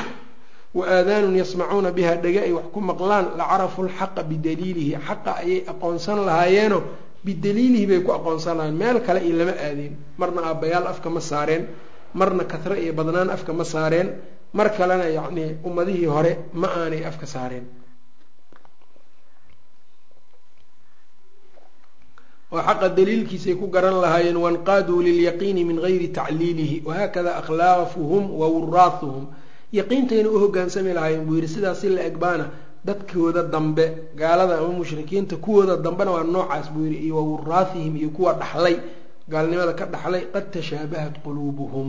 wa aadaanun yasmacuuna bihaa dhege ay wax ku maqlaan la carafu lxaqa bidaliilihi. Xaqa ayay aqoonsan lahaayeeno bidaliilihi bay ku aqoonsan lahayen meel kale iyo lama aadeen marna aabbayaal afka ma saareen. Marna katre iyo badnaan afka ma saareen. Mar kalena yacnii ummadihii hore ma aanay afka saareen oo xaqa daliilkiisay ku garan lahaayeen wanqaaduu lilyaqiini min gayri tacliilihi wahaakada akhlaafuhum wa wuraathuhum yaqiintayna u hogaansami lahaayeen buu yidhi sidaas si la egbaana dadkooda dambe gaalada ama mushrikiinta kuwooda dambena waa noocaas buu yidhi iyo wa wuraathihim iyo kuwa dhaxlay gaalnimada ka dhaxlay qad tashaabahat quluubuhum.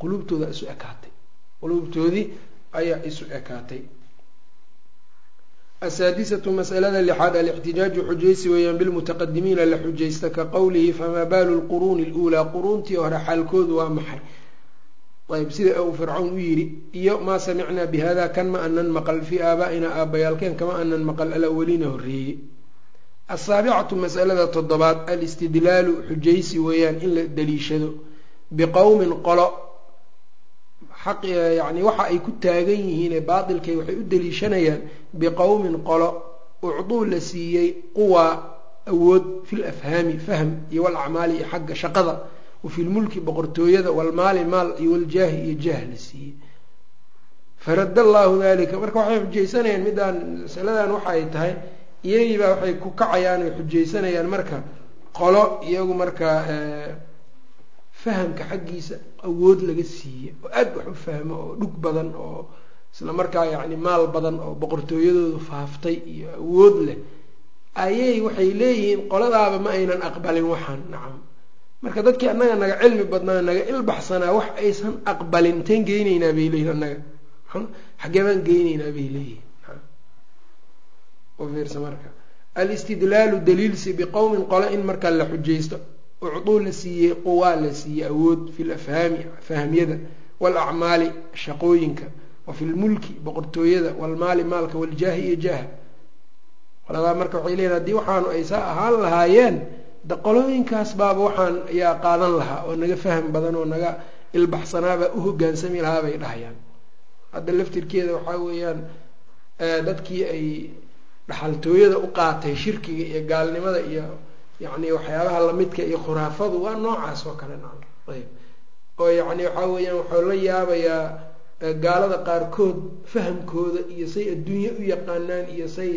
Quluubtooda isu ekaatay. Quluubtoodii ayaa isu ekaatay asaadisatu masalada lixaad alixtijaaju xujaysi weeyaan bilmutaqadimiina la xujaysta ka qowlihi famaa baalu lquruuni luulaa quruuntii hore xaalkoodu waa maxay ayb sida uu fircawn u yidhi iyo maa samicnaa bihada kan ma anan maqal fii aabaa'ina aabbayaalkeen kama anan maqal alawaliina horreeyey asaabicatu masalada toddobaad alistidlaalu xujaysi weeyaan in la daliishado biqowmin qolo xaq yacni waxa ay ku taagan yihiine baatilkay waxay u daliishanayaan biqowmin qolo ucduu la siiyey quwaa awood fil afhaami fahm iyo walacmaali iyo xagga shaqada wafi lmulki boqortooyada walmaali maal iyo waljaahi iyo jaah la siiyey. Farad allaahu dalika marka waxay xujaysanayaan midaan masaladan waxa ay tahay iyagiibaa waxay ku kacayaan oy xujaysanayaan marka qolo iyagu markaa fahamka xaggiisa awood laga siiye oo aada wax u fahmo oo dhug badan oo isla markaa yacni maal badan oo boqortooyadoodu faaftay iyo awood leh ayay waxay leeyihiin qoladaaba ma aynan aqbalin waxaan nacam marka dadkii annaga naga cilmi badnaa naga ilbaxsanaa wax aysan aqbalin inteen geyneynaa bay leeyihiin annaga. Xaggee baan geyneynaa bay leeyihiin fiirsa marka. Alistidlaalu daliilsi biqowmin qole in markaa la xujaysto ucduu la siiyey quwaa la siiyey awood fi lafhaami fahmyada waalacmaali shaqooyinka wa fi lmulki boqortooyada waalmaali maalka waljaahi iyo jaaha. Qoladaa marka waxay leeyiin haddii waxaanu ay saa ahaan lahaayeen de qolooyinkaas baaba waxaan ayaa qaadan lahaa oo naga faham badan oo naga ilbaxsanaabaa u hogaansami lahaa bay dhahayaan. Hadda laftirkeeda waxaa weeyaan dadkii ay dhaxaltooyada u qaatay shirkiga iyo gaalnimada iyo yacni waxyaabaha lamidka iyo khuraafadu waa noocaas oo kale naam ayb. Oo yacni waxaa weeyaan waxuu la yaabayaa gaalada qaarkood fahamkooda iyo say adduunye u yaqaanaan iyo say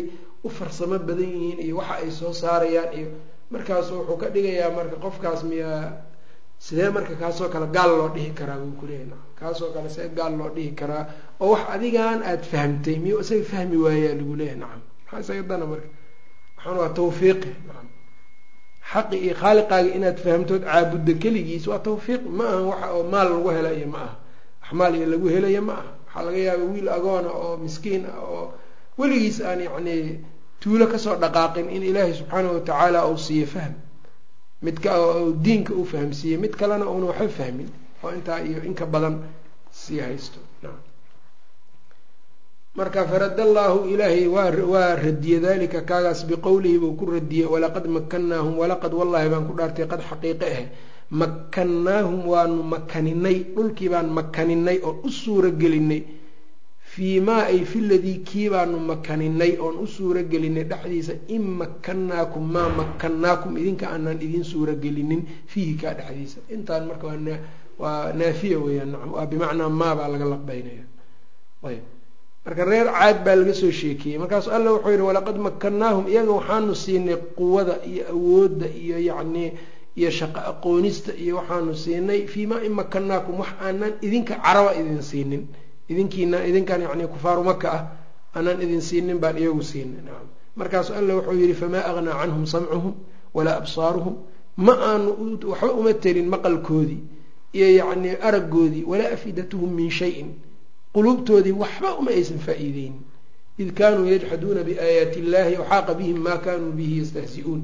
u farsamo badan yihiin iyo waxa ay soo saarayaan iyo markaasu wuxuu ka dhigayaa marka qofkaas miyaa sidee marka kaasoo kale gaal loo dhihi karaa buu kuleeyahy na kaasoo kale see gaal loo dhihi karaa oo wax adigaan aada fahamtay miyuu isaga fahmi waayaa lagu leeyahay. Nacam. Maxaa isaga dana marka? Waxaan waa tawfiiqi nacam xaqi iyo khaaliqaaga inaad fahamtood caabudda keligiis waa tawfiiq. Ma aha waxa oo maal lagu helayo ma aha. Axmaal iyo lagu helayo ma aha. Waxaa laga yaaba wiil agoona oo miskiin ah oo weligiis aan yacni tuulo ka soo dhaqaaqin in ilaahay subxaanahu watacaala uu siiyo fahm. Midka diinka uu fahamsiiyey mid kalena uuna waxba fahmin oo intaa iyo inka badan sii haysto marka farada allaahu ilaahay waa radiyey dalika kaagaas biqowlihi buu ku radiyey walaqad makannaahum walaqad wallahi baan ku dhaartay qad xaqiiqe ah makannaahum waanu makaninay dhulkii baan makaninay oo u suuro gelinay fii maa ay fi ladii kii baanu makaninay oon u suuro gelinay dhexdiisa in makannaakum maa makannaakum idinka aanaan idiin suuro gelinin fiihi kaa dhexdiisa. Intaan marka waa naafiya weyaan waa bimacnaa maa baa laga laqbaynaya. Ayb marka reer caad baa laga soo sheekeeyey markaasu alla wuxuu yihi walaqad makannaahum iyaga waxaanu siinay quwada iyo awoodda iyo yacnii iyo shaqo aqoonista iyo waxaanu siinay fii maa in makannaakum wax aanaan idinka caraba idin siinin. Idinkiina idinkan yani kufaaru maka ah aanaan idin siinin baan iyagu siinay nacam markaasu alla wuxuu yihi famaa aghnaa canhum samcuhum walaa absaaruhum. Ma aanu waxba uma telin maqalkoodii iyo yacni araggoodii walaa afidatuhum min shayin quluubtoodii waxba uma aysan faa-iideynin id kaanuu yajxaduuna biaayaati illahi waxaaqa bihim maa kaanuu bihi yastahzi-uun.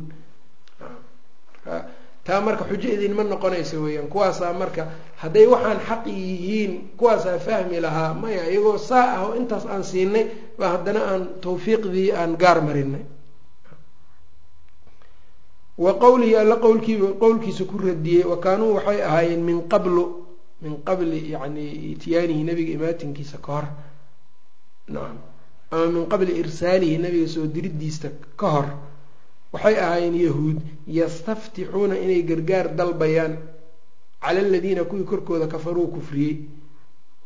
Taa marka xujo idinma noqonaysa weeyaan kuwaasaa marka hadday waxaan xaq yihiin kuwaasaa fahmi lahaa maya iyagoo saa ah oo intaas aan siinay baa haddana aan tawfiiqdii aan gaar marinay wa qowlihi alla qowlkiiba qowlkiisa ku radiyey wa kaanuu waxay ahaayeen min qablu min qabli yani itiyaanihi nabiga imaatinkiisa ka hor. Nacam ama min qabli irsaalihi nabiga soo diridiista ka hor. Waxay ahaayeen yahuud yastaftixuuna inay gargaar dalbayaan cala aladiina kuwii korkooda kafaruu kufriyey.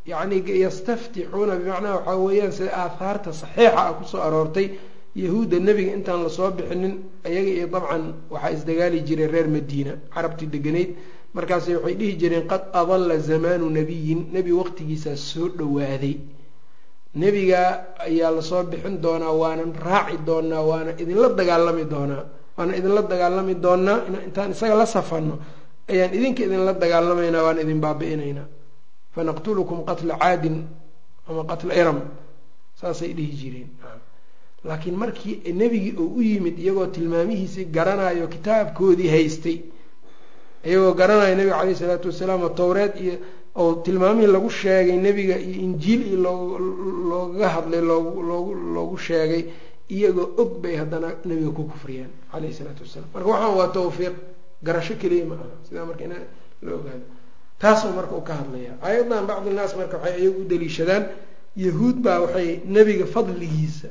Yacni yastaftixuuna bimacnaha waxaa weeyaan sida aathaarta saxiixa ah ku soo aroortay yahuudda nebiga intaan la soo bixinin ayaga iyo dabcan waxaa isdagaali jiray reer madiina carabtii deganayd markaase waxay dhihi jireen qad adalla zamaanu nabiyin. Nebi waqtigiisaa soo dhowaaday. Nebigaa ayaa la soo bixin doonaa waanan raaci doonaa waana idinla dagaalami doonaa waana idinla dagaalami doonaa intaan isaga la safano ayaan idinka idinla dagaalamaynaa waan idin baabi'inaynaa. Fanaqtulukum qatla caadin ama qatla iram. Saasay dhihi jireen. Laakiin markii nebigii oo u yimid iyagoo tilmaamihiisii garanayo kitaabkoodii haystay iyagoo garanayo nebiga caleyhi isalaatu wasalaam oo towreed iyo oo tilmaamihii lagu sheegay nebiga iyo injiil iyo loogaga hadlay loogu loogu sheegay iyagoo og bay haddana nebiga ku kufriyeen caleyhi isalaatu wasalaam. Marka waxaan waa tawfiiq garasho keliya ma aha. Sidaa marka in la ogaado. Taasuu marka u ka hadlaya. Ayadan bacdi naas marka waxay iyagu u daliishadaan yahuud baa waxay nebiga fadligiisa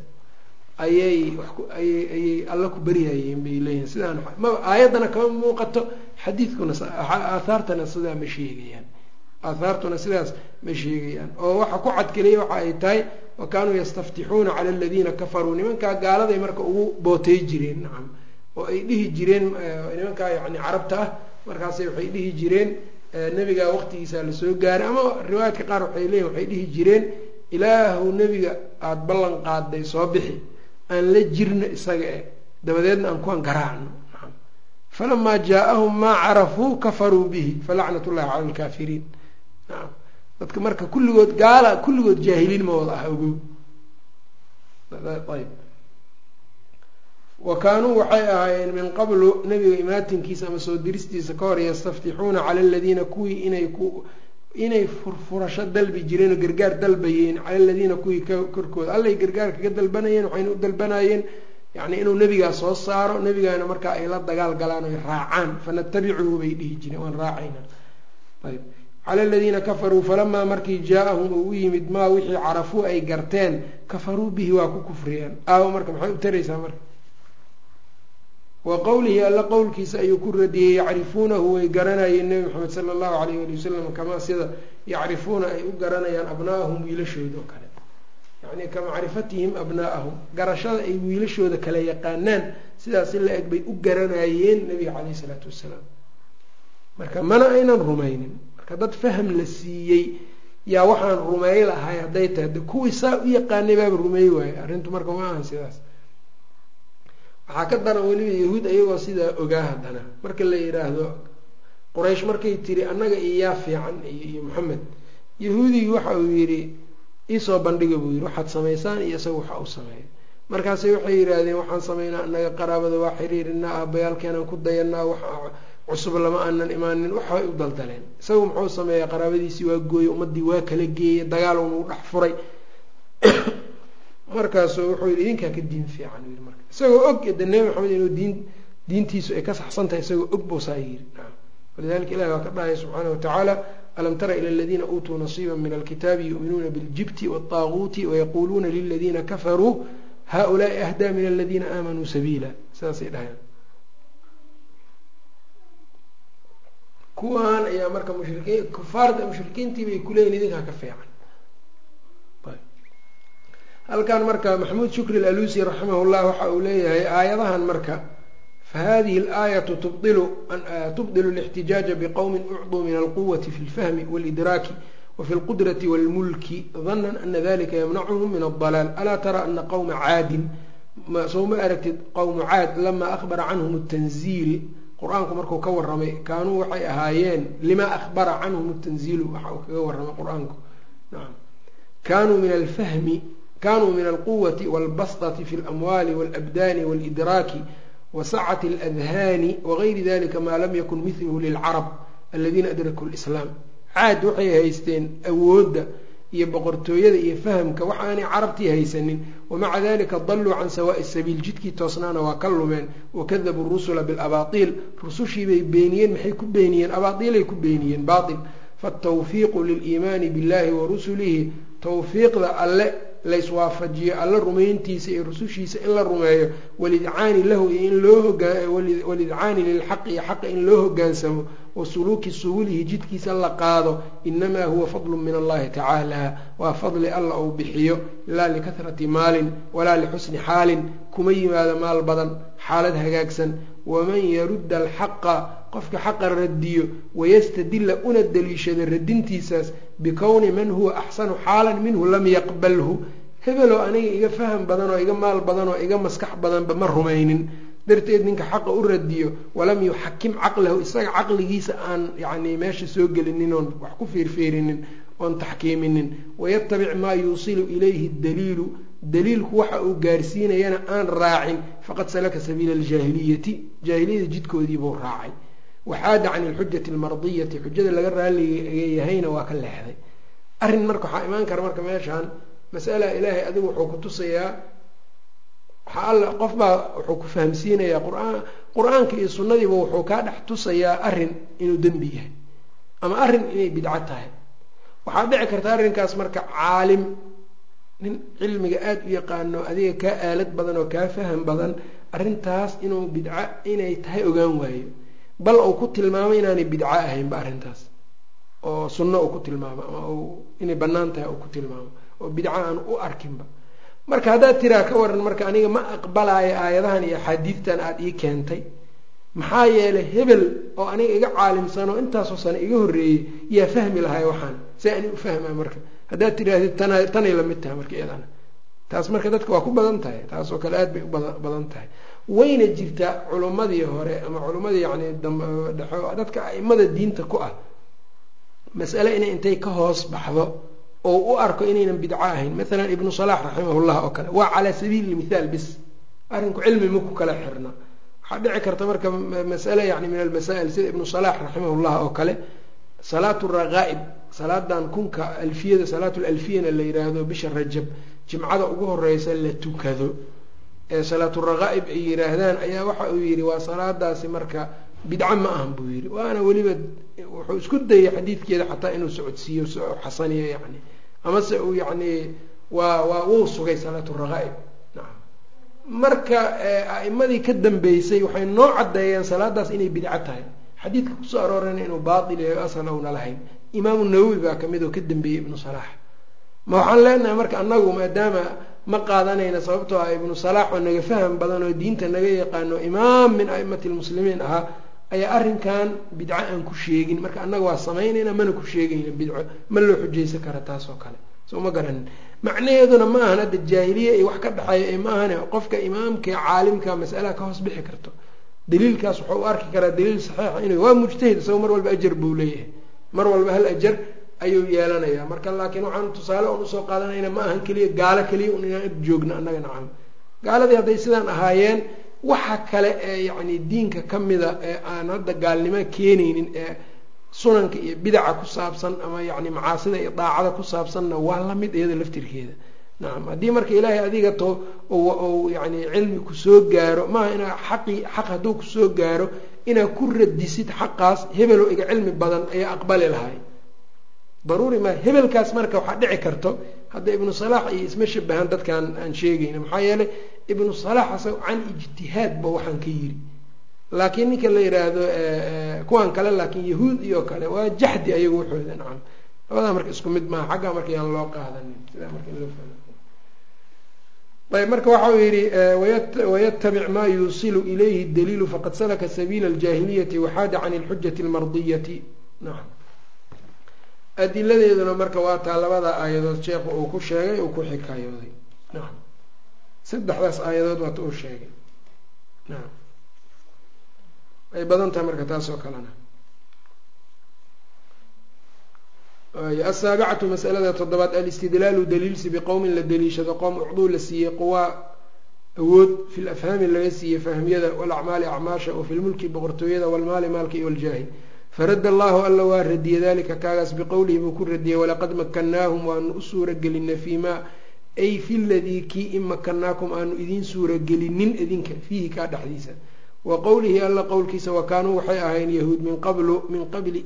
ayay ayay alla ku baryayeen bay leeyihiin sidaan ma aayaddana kama muuqato. Xadiidkuna aathaartana sidaa ma sheegayaan. Aathaartuna sidaas ma sheegayaan. Oo waxa ku cadkeliya waxa ay tahay wa kaanuu yastaftixuuna cala aladiina kafaruu. Nimankaa gaaladay marka ugu bootey jireen nacam oo ay dhihi jireen nimankaa yani carabta ah markaasay waxay dhihi jireen nebigaa waqtigiisa la soo gaaray. Ama riwaayaadka qaar waxay leeyihiin waxay dhihi jireen ilaahu nebiga aada ballan qaaday soo bixi aan la jirno isaga e dabadeedna aan kuwan garaacno falamaa jaa-ahum maa carafuu kafaruu bihi falacnat ullahi cala alkaafiriin. Naam. Dadka marka kulligood gaala kulligood jaahiliin ma wada ah ogow. Ayb. Wa kaanuu waxay ahaayeen min qablu nabiga imaatinkiisa ama soo diristiisa ka hor yastaftixuuna cala aladiina kuwii inay ku inay furfurasho dalbi jireen oo gargaar dalbayeen cala aladiina kuwii korkooda. Allay gargaar kaga dalbanayeen waxayna u dalbanayeen yacni inuu nebigaa soo saaro nebigaana markaa ay la dagaal galaan oy raacaan. Fanatabicuhu bay dhihi jireen waan raacayna. Ayb cala aladiina kafaruu falamaa markii jaa-ahum uu u yimid maa wixii carafuu ay garteen kafaruu bihi waa ku kufriyeen. Aawo marka maxay u taraysaa marka wa qowlihi alla qowlkiisa ayuu ku radiyey yacrifuunahu way garanayeen nebi maxamed sala allahu alayh ali wasalam kamaa sida yacrifuuna ay u garanayaan abnaa'ahum wiilashooda oo kale. Yacni ka macrifatihim abnaa'ahum garashada ay wiilashooda kale yaqaanaan sidaasi la eg bay u garanayeen nebiga caleyhi isalaatu wassalaam marka mana aynan rumaynin. Marka dad faham la siiyey yaa waxaan rumeey lahay hadday tahay. Kuwii saa u yaqaanay baaba rumeey waaye arrintu marka ma ahan sidaas waxaa ka daran weliba yahuud ayagoo sidaa ogaa haddana. Marka la yidhaahdo quraysh markay tiri annaga iyo yaa fiican iyo maxamed yahuudigii waxa uu yidhi iisoo bandhiga buu yidhi waxaad samaysaan iyo isaga waxa uu sameeya markaase waxay yidhaahdeen waxaan samaynaa annaga qaraabada waa xiriirinaa aabayaalkeenaan ku dayanaa wax cusub lama aanan imaanin. Waxbay u daldaleen. Isagu muxuu sameeyaa qaraabadiisii waa gooyey ummaddii waa kala geeyey dagaal unuu dhex furay markaasu wuxuu yidhi idinkaa ka diin fiican yii marka isagoo og de nebi maxamed inuu diin diintiisu ay ka saxsan tahay isagoo og bousaa yiri walidalika ilahi waa ka dhahaya subxaana watacaala alam tara ila aladiina uutuu nasiiba min alkitaabi yu'minuuna biاljibti waالطaaguuti wayaquuluuna liladiina kafaruu haulaai ahdaa min aladiina aamanuu sabiila sidaasay dhahayaan kuwaan ayaa marka mushrikiin kufaarda mushrikiintii bay kuleeyihin idinkaa ka fiican halkan marka maxamuud shukri alalusi raximahullah waxa uu leeyahay aayadahan marka fa hadihi alaayatu tubdilu tubdilu alixtijaaja biqowmin ucduu min alquwati fi lfahmi walidraaki wafi lqudrati walmulki danan ana dalika yamnacuhum min aldalaal alaa tara ana qowma caadin soo ma aragtid qowmu caad lamaa ahbara canhum altanziil qur'aanku markuu ka waramay kaanuu waxay ahaayeen limaa ahbara canhum altanziilu waxa uu kaga waramay qur'aanku. Nacam kaanuu min alfahmi kanuu min alquwati walbasطati fi اlamwaali wاlabdaani wاlidraaki wasacati اladhaani wagayri dalika maa lam yakun mithluhu lilcarab aladiina adrakuu lislaam caad waxay haysteen awoodda iyo boqortooyada iyo fahamka wax aanay carabtii haysanin wamaca dalika daluu can sawaa'i sabiil jidkii toosnaana waa ka lumeen wakadabuu rusula bilabaaiil rusushiibay beeniyeen maxay ku beeniyeen abaaiilay ku beeniyeen baail faatawfiiqu liliimaani billahi wa rusulihi tawfiiqda alle layswaafajiyo alla rumayntiisa iyo rusushiisa in la rumeeyo walidcaani lahu iyo in loo walidcaani lilxaqi iyo xaqa in loo hogaansamo wa suluuki subulihi jidkiisa la qaado inamaa huwa fadlu min allahi tacaala waa fadli alla uu bixiyo laa likahrati maalin walaa lixusni xaalin kuma yimaado maal badan xaalad hagaagsan waman yarudda alxaqa qofka xaqa radiyo wayastadila una daliishado radintiisaas bikowni man huwa axsanu xaalan minhu lam yaqbalhu. Hebeloo aniga iga faham badan oo iga maal badan oo iga maskax badanba ma rumaynin. Darteed ninka xaqa u radiyo walam yuxakim caqlahu isaga caqligiisa aan yacni meesha soo gelinin oon wax ku fiirfiirinin oon taxkiiminin. Wayatabic maa yuusilu ilayhi daliilu daliilku waxa uu gaarsiinayana aan raacin. Faqad salaka sabiila aljaahiliyati jaahiliyada jidkoodiibuu raacay waxaada can ilxujati almardiyati xujada laga raaliyahayna waa ka leexday arrin marka waxaa imaan kara marka meeshaan masala ilaahay adigu wuxuu ku tusayaa waxaa alla qof baa wuxuu ku fahamsiinayaa qur'aan qur'aanka iyo sunnadiiba wuxuu kaa dhex tusayaa arrin inuu dembi yahay ama arrin inay bidco tahay waxaa dhici karta arrinkaas marka caalim nin cilmiga aada u yaqaano adiga kaa aalad badan oo kaa faham badan arrintaas inuu bidco inay tahay ogaan waayo bal uu ku tilmaamo inaanay bidco ahaynba arrintaas. Oo sunno uu ku tilmaamo ama inay bannaan tahay uu ku tilmaamo oo bidco aan u arkinba. Marka haddaad tiraa ka waran marka aniga ma aqbalaayo aayadahan iyo axaadiidtan aada ii keentay maxaa yeelay hebel oo aniga iga caalimsanoo intaasoo sano iga horreeyey yaa fahmi lahay waxaan see ani u fahmaa marka. Haddaad tirahdid tana tanay la mid tahay marka iyadana. Taas marka dadka waa ku badan tahay taasoo kale aad bay u badan tahay wayna jirtaa culummadii hore ama culummadii yacni dhdhexo dadka aimada diinta ku ah. Masale inay intay ka hoos baxdo oo u arko inaynan bidco ahayn. Maalan ibnu salax raximahullah oo kale waa calaa sabiili mithaal bis. Arrinku cilmi ma ku kala xirna. Waxaa dhici karta marka masale yani min almasaa'il sida ibnu salax raximahullah oo kale salaatu raqaa'ib salaadan kunka alfiyada salaatu lalfiyana la yiraahdo bisha rajab jimcada ugu horeysa la tukado ee salaaturaaqaa'ib ay yidhaahdaan ayaa waxa uu yidhi waa salaadaasi marka bidco ma ahan buu yidhi. Waana weliba wuxuu isku dayay xadiidkeeda xataa inuu socodsiiyo xasaniyo yani amase uu yacni waa waa wuu sugay salaaturaaqaa'ib nacam marka a'imadii ka dambeysay waxay noo caddeeyeen salaadaas inay bidco tahay. Xadiidka ku soo aroorayna inuu baatil yahay asal ouna lahayn. Imaamu nawowi baa ka mid oo ka dambeeyey ibnu salaax. Ma waxaan leenahay marka annagu maadaama ma qaadanayna sababtoo ah ibnu salaax oo naga faham badan oo diinta naga yaqaano imaam min a'imati lmuslimiin ahaa ayaa arrinkan bidco aan ku sheegin. Marka annaga waa samaynayna mana ku sheegayna bidco ma loo xujaysan kara taas oo kale. Soo ma garanin macnaheeduna ma ahan hadda jaahiliya iyo wax ka dhexeeya ee ma ahane qofka imaamkae caalimka mas'alaha ka hoos bixi karto. Daliilkaas wuxuu u arki karaa daliil saxiixa inuu waa mujtahid isago mar walba ajar buu leeyahay. Mar walba hal ajar ayuu yeelanayaa. Marka laakiin waxaan tusaale un u soo qaadanayna ma ahan keliya gaalo keliya un inaan ag joogno annaga nacam. Gaaladii hadday sidaan ahaayeen waxa kale ee yacni diinka ka mida ee aan hadda gaalnimo keenaynin ee sunanka iyo bidaca ku saabsan ama yacni macaasida iyo daacada ku saabsanna waa la mid iyada laftirkeeda. Nacam haddii marka ilaahay adiga to ou yani cilmi ku soo gaaro maaha inaa xaqii xaq hadduu ku soo gaaro inaad ku radisid xaqaas hebeloo iga cilmi badan ayaa aqbali lahay daruuri maa hebelkaas marka waxaa dhici karto hadda ibnu salaax iyo isma shabahan dadkan aan sheegayna maxaa yeelay ibnu salaax asaga can ijtihaad ba waxaan ka yiri laakiin ninka la yidhaahdo kuwan kale laakiin yahuud iyo kale waa jaxdi ayagu waxooda nacam labadaa marka isku mid maaha xaggaa marka yaan loo qaadanin sidaa marka in loo fahmo ayb marka waxa uu yihi waytabic maa yuusilu ilayhi daliilu faqad salaka sabiila اljahiliyati waxaada can اlxujati اlmardiyati nacam adiladeeduna marka waa taa labada aayadood sheekhu uu ku sheegay uu ku xikaayooday nacam saddexdaas aayadood waata uu sheegay. Nacam ay badan tahay marka taas oo kalena. Asaabicatu masalada toddobaad alistidlaalu daliilsi biqowmin la daliishado qowm ucduu la siiyey quwaa awood fi lafhaami laga siiyey fahmiyada walacmaali acmaasha oo fi lmulki boqortooyada walmaali maalka iyo waljaahi faradda allahu alla waa radiyey dalika kaagaas biqowlihi buu ku radiyey walaqad makannaahum waanu u suuragelinay fii maa ay fi ladii kii in makanaakum aanu idiin suuragelinin idinka fiihi kaa dhexdiisa. Wa qowlihi alla qowlkiisa wa kaanuu waxay ahayn yahuud min qablu min qabli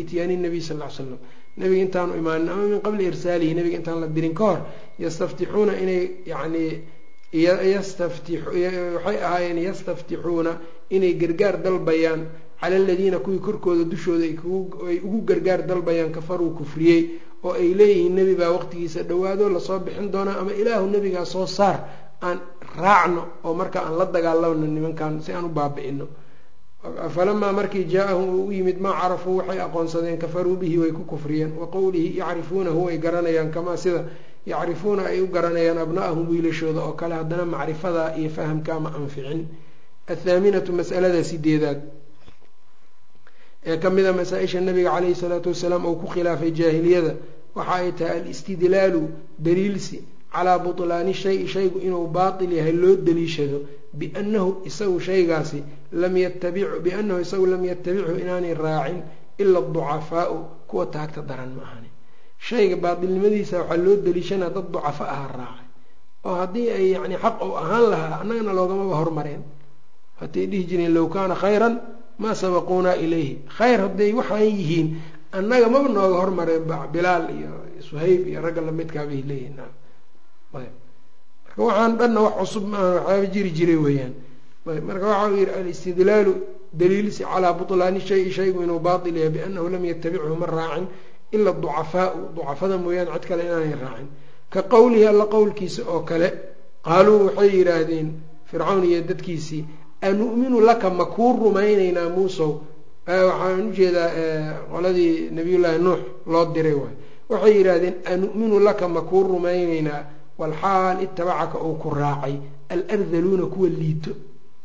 ityaani nabiy sal ly slam nabiga intaanu imaanin ama min qabli irsaalihi nabiga intaan la dirin ka hor yastaftixuuna inay yani yastafti waxay ahaayeen yastaftixuuna inay gargaar dalbayaan cala aladiina kuwii korkooda dushooda ay ugu gargaar dalbayaan kafaruu kufriyey oo ay leeyihiin nebi baa waqtigiisa dhowaado la soo bixin doonaa ama ilaahu nebigaa soo saar aan raacno oo marka aan la dagaalamno nimankan si aan u baabi'ino falamaa markii jaa-ahum uu u yimid maa carafuu waxay aqoonsadeen kafaruu bihi way ku kufriyeen. Wa qowlihi yacrifuunahu way garanayaan kamaa sida yacrifuuna ay u garanayaan abna-ahum wiilashooda oo kale haddana macrifadaa iyo fahamkaa ma anficin. Athaaminatu mas'alada sideedaad ee ka mida masaa-isha nabiga caleyhi salaatu wasalaam uu ku khilaafay jaahiliyada waxa ay tahay alistidlaalu daliilsi calaa butlaani shayi shaygu inuu baatil yahay loo daliishado biannahu isagu shaygaasi lam yatabicu biannahu isagu lam yatabichu inaanay raacin ila aducafaau kuwa taagta daran ma ahani. Shayga baatilnimadiisa waxaa loo daliishanaa dad ducafa aha raacay oo haddii ay yani xaq ou ahaan lahaa annagana loogamaba hormareen hatay dhihi jireen low kaana khayran maa sabaquunaa ilayhi. Khayr hadday waxaan yihiin annaga maba nooga hormareen bilaal iyo suhayb iyo ragga lamidkaa bay leeyihiin marka waxaan dhanna wax cusub maaha waxyaaba jiri jiray weeyaan. Marka waxa uu yihi alistidlaalu daliilsi calaa butlaani shayi shaygu inuu baatil yahay biannahu lam yatabichu ma raacin ila ducafaau ducafada mooyaane cid kale inaanay raacin. Ka qowlihi alla qowlkiisa oo kale qaaluu waxay yidhaahdeen fircawn iyo dadkiisii anu'minu laka ma kuu rumaynaynaa muusow waxaan u jeedaa qoladii nabiyullaahi nuux loo diray waay. Waxay yidhaahdeen anu'minu laka ma kuu rumaynaynaa walxaal itabacaka uu ku raacay. Alardaluuna kuwa liito.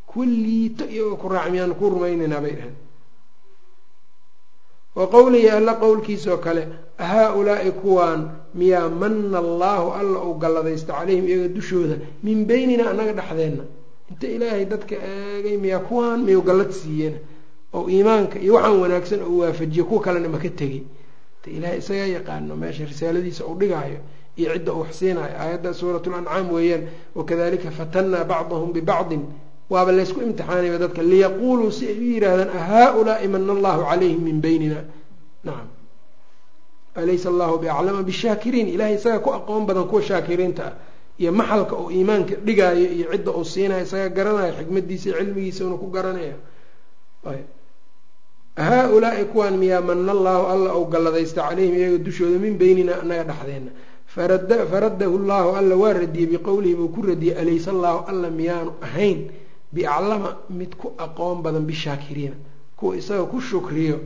Kuwa liito iyagoo ku raacay miyaanu kuu rumaynaynaa bay dhaheen wa qowlihi alla qowlkiisaoo kale haa-ulaai kuwaan miyaa mana allaahu alla uu galladaysta calayhim iyaga dushooda min beynina annaga dhexdeenna inta ilaahay dadka eegay miyaa kuwaan miyuu gallad siiyena oo iimaanka iyo waxaan wanaagsan oo waafajiyo kuwa kalena maka tegay ta ilaahay isagaa yaqaano meesha risaaladiisa uu dhigaayo iyo cidda uu wax siinayo aayadda suurat lancaam weeyaan wakadalika fatannaa bacdahum bibacdin. Waaba laysku imtixaanayba dadka liyaquuluu si ay u yihaahdaan ahaa-ulaai mana allahu calayhim min beynina nacam alaysa allahu biaclama bishaakiriin ilahay isaga ku aqoon badan kuwa shaakiriinta ah iyo maxalka uu iimaanka dhigaayo iyo cidda uu siinayo isaga garanayo xikmadiisa iyo cilmigiisa una ku garanaya. Haa-ulaai kuwaan miyaa mana allaahu alla ou galladaysta calayhim iyaga dushooda min beynina anaga dhexdeena. Faradahu llahu alla waa radiyey biqowlihi buu ku radiyey alaysa allaahu alla miyaanu ahayn? Biaclama mid ku aqoon badan bishaakiriina. Kuwa isaga ku shukriyo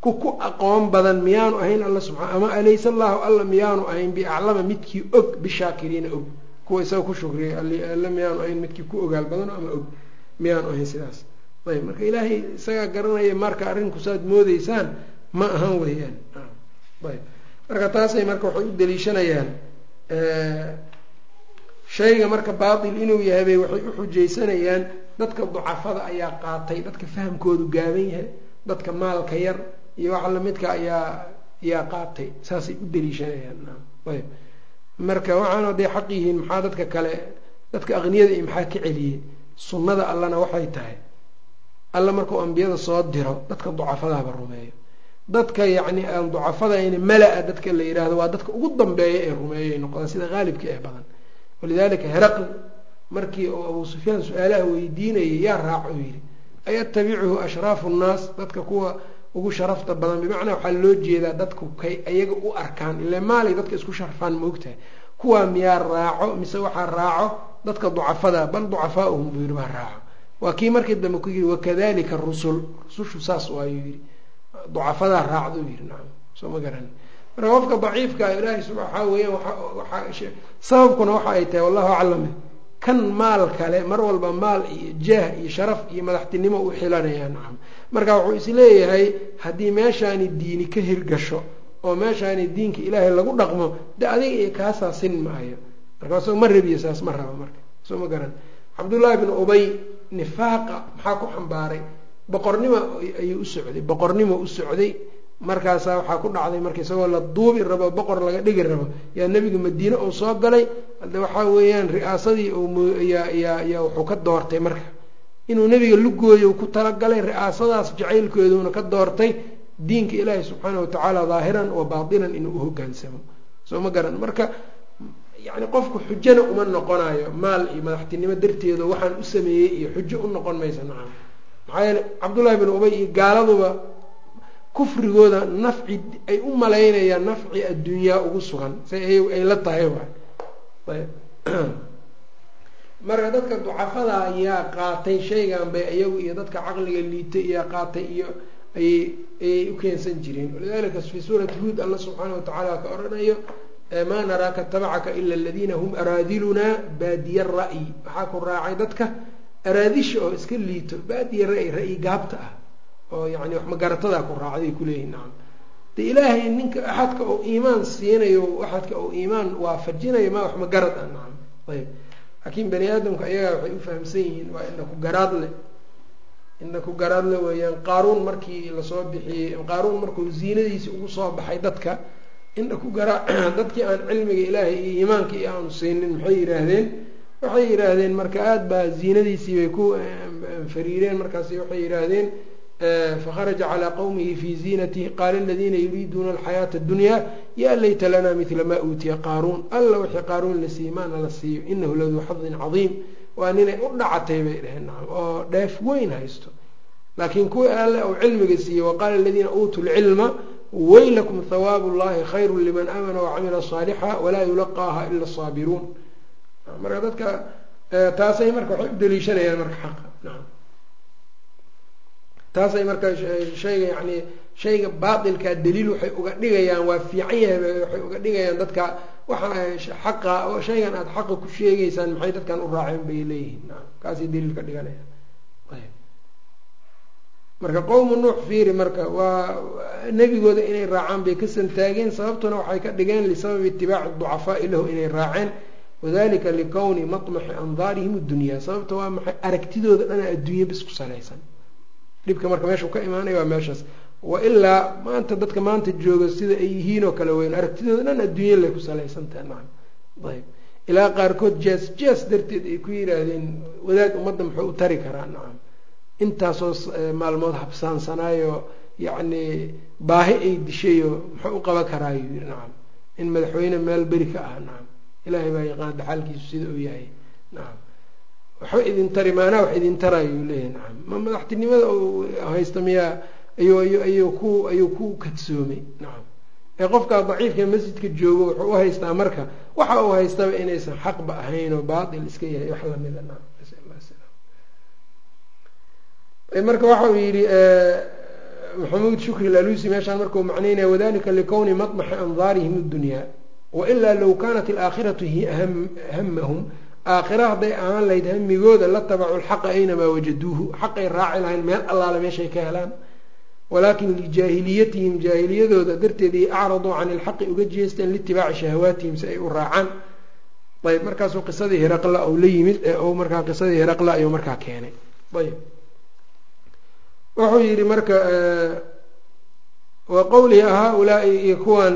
ku ku aqoon badan miyaanu ahayn alla subaa ama alaysa allaahu alla miyaanu ahayn? Biaclama midkii og bishaakiriina og kuwa isaga ku shukriyo alla miyaanu ahayn midkii ku ogaal badan ama og miyaanu ahayn sidaas. Ayb marka ilaahay isagaa garanaya marka arrinku saad moodeysaan ma ahan weeyaan. Ayb marka taasay marka waxay u daliishanayaan shayga marka baatil inuu yahay bay waxay u xujaysanayaan dadka ducafada ayaa qaatay dadka fahamkoodu gaaban yahay dadka maalka yar iyo waxa lamidka ayaa ayaa qaatay. Saasay u daliishanayaan ayb marka waxaana day xaq yihiin maxaa dadka kale dadka aqniyada iyo maxaa ka celiyey sunnada allana waxay tahay alla markuu ambiyada soo diro dadka ducafadahaba rumeeyo. Dadka yacni aan ducafadayni mala-a dadka la yidhaahdo waa dadka ugu dambeeya ee rumeeyay noqdaan sida qaalibka ee badan. Walidalika heraql markii uu abuu sufyaan su'aalaha weydiinayay yaa raaco u yidhi ayatabicuhu ashraafu nnaas? Dadka kuwa ugu sharafta badan bimacnaa waxaa loo jeedaa dadku kay ayaga u arkaan ile maalay dadka isku sharfaan maogtahay kuwaa miyaa raaco mise waxaa raaco dadka ducafada bal ducafaauhum buu yidhi baa raaco. Waa kii markii dambe ku yidhi wakadalika rusul. Rusushu saas waayuu yidhi. Ducafadaa raacda u yidhi nacam soo ma garani. Marka qofka daciifka ilaahay s waxaa weeyaan sababkuna waxa ay tahay wallahu aclame kan maal kale mar walba maal iyo jaah iyo sharaf iyo madaxtinimo u xilanaya nacam marka wuxuu is leeyahay haddii meeshaani diini ka hirgasho oo meeshaani diinka ilaahay lagu dhaqmo de adiga iyo kaasaa sin maayo. Marka isagoo ma rabiyo saas ma raba marka. Soo ma garan. Cabdullaahi bn ubay nifaaqa maxaa ku xambaaray? Boqornimo ayuu u socday boqornimo u socday. Markaasaa waxaa ku dhacday marka isagoo la duubi rabo boqor laga dhigi rabo yaa nebiga madiine uu soo galay. Hade waxaa weeyaan ri'aasadii yaa wuxuu ka doortay marka inuu nebiga lugooyo ku talagalay ri'aasadaas jacaylkeeduuna ka doortay diinka ilaahi subxaana watacaala daahiran wa baatinan inuu uhogaansamo soo ma garan. Marka yani qofku xujana uma noqonayo maal iyo madaxtinimo darteeda waxaan u sameeyey iyo xujo u noqon maysa nacam maxaa yeele cabdullaahi bin ubay iyo gaaladuba kufrigooda nafci ay u malaynayaan nafci addunyaa ugu sugan. Ayagu ay la tahay waay marka dadka ducafada ayaa qaatay shaygan bay iyagu iyo dadka caqliga liitay iyaa qaatay iyo ayay u keensan jireen. Walidalika fii suurati huod alla subxaana watacaala ka odhanayo maa naraaka tabacaka ila aladiina hum araadilunaa baadiya ra'yi. Waxaa ku raacay dadka araadisha oo iska liito baadiya ra-y ra-yi gaabta ah oo yani wax magaratada ku raacday kuleeyihin nacam de ilaahay ninka axadka uu iimaan siinayo axadka uu iimaan waafajinayo ma wax magarad ah. Nacam ayb laakiin bani aadamka ayagaa waxay u fahamsan yihiin waa ina ku garaadle ina ku garaadle weeyaan qaaruun markii la soo bixiyey qaaruun markuu ziinadiisi ugu soo baxay dadka ina ku garaa dadkii aan cilmiga ilaahay iyo iimaanka iyo aanu siinin maxay yidhaahdeen? Waxay yidhaahdeen marka aada baa ziinadiisii bay ku fariireen markaas waxay yidhaahdeen fakharaja calaa qowmihi fii ziinatihi qaala aladiina yuriiduuna alxayaata addunyaa yaa layta lanaa midla maa uutiya qaaruun alla wixii qaaruun la siiye maana la siiyo inahu laduu xadin cadiim waa ninay u dhacatay bay dheheen nacam oo dheef weyn haysto laakiin kuwii alle uu cilmiga siiyey waqaala aladiina uutuu lcilma waylakum hawaabu llahi khayru liman aamana wacamila saalixa walaa yulaqaaha ila asaabiruun marka dadka taasay marka waxay u daliishanayaan marka xaqa naam taasay marka shayga yani shayga baatilkaa daliil waxay uga dhigayaan waa fiican yahay waxay uga dhigayaan dadka waxa xaqa shaygan aada xaqa ku sheegeysaan maxay dadkan u raaceen bay leeyihiin. Naam kaasay daliil ka dhiganayaan ayb marka qowmu nuux fiiri marka waa nebigooda inay raacaan bay ka santaageen sababtuna waxay ka dhigeen lisababi itibaaci ducafaai lahu inay raaceen. Wadalika likowni maطmaxi andaarihim اdunyaa sababta waa maxay aragtidooda dhana adduunye bis ku salaysan dhibka marka meeshau ka imaanaya waa meeshaas. Wailaa maanta dadka maanta jooga sida ay yihiin oo kale weyn aragtidooda dhan adduunye lay ku salaysantaha nacam ayb ilaa qaarkood jees jees darteed ay ku yidhaahdeen wadaad ummadda muxuu u tari karaa nacam intaasoo maalmood habsaansanaayo yacni baahi ay dishayo muxuu u qaban karaayu yii nacam in madaxweyne meel beri ka ah nacam ilaahay baa yaqaan daxaalkiisu sida uu yahay nacam waxba idin tari maanaa wax idin tarayuu leeyahay nacam ma madaxtinimada uu haysta miyaa ayuu ku ayuu ku kadsoomay nacam ee qofkaa daciifka masjidka joogo wuxuu u haystaa marka waxa uu haystaba inaysan xaqba ahayn oo baatil iska yahay wax lamida nacam marka waxa uu yidhi maxamuud shukri lalusi meeshaan markau macnaynaya wadalika likowni maطmaxi andaarihim اdunyaa wailaa low kanat alaakhiratu hiya hamahum aakhira hadday ahaan lahayd hamigooda la tabacu lxaqa aynamaa wajaduuhu xaqay raaci lahayn meel allaale meeshay ka helaan. Walaakin lijaahiliyatihim jaahiliyadooda darteedii acraduu can ilxaqi uga jeesteen liitibaaci shahawaatihim si ay u raacaan. Ayb markaasuu qisadii hiraqla ou la yimid ee u markaa qisadii hiraqla ayuu markaa keenay. Ayb. Wuxuu yidhi marka wa qowlihi haaulaai iyo kuwaan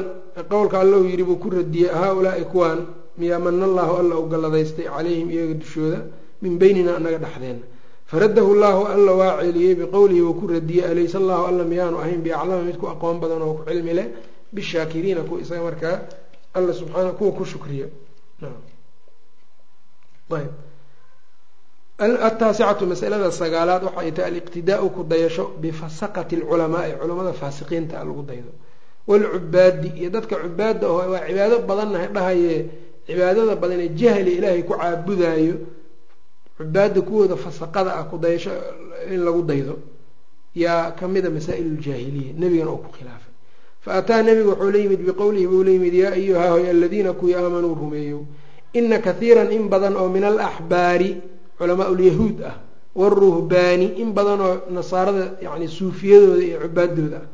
qowlka alla yidhi buu ku radiyey haaulaai kuwaan miyaa mana allahu alla u galladaystay calayhim iyaga dushooda min beynina anaga dhexdeena faradahu llahu alla waa celiyey biqowlihi wuu ku radiyey alaysa allahu alla miyaanu ahayn biaclama mid ku aqoon badan oo ku cilmi leh bishaakiriina kuwa isaga markaa alla subxaana kuwa ku shukriya. Ayb. Ataasicatu masalada sagaalaad waxa ay tahay aliqtidaau ku dayasho bifasaqati alculamaai culamada faasiqiinta lagu daydo. Walcubaadi iyo dadka cubaadda oo waa cibaado badannahay dhahaye cibaadada badan ee jahli ilaahay ku caabudaayo cubaadda kuwooda fasaqada ah ku dayasho in lagu daydo yaa kamida masaa-il ljaahiliya nebigana oo ku khilaafay. Fa ataa nebigu wuxuu la yimid biqowlihi buu la yimid yaa ayuha hoy aladiina kuwii aamanuu rumeeyo ina kathiiran in badan oo min alaxbaari culamaa lyahuud ah waruhbaani in badan oo nasaarada yani suufiyadooda iyo cubaadooda ah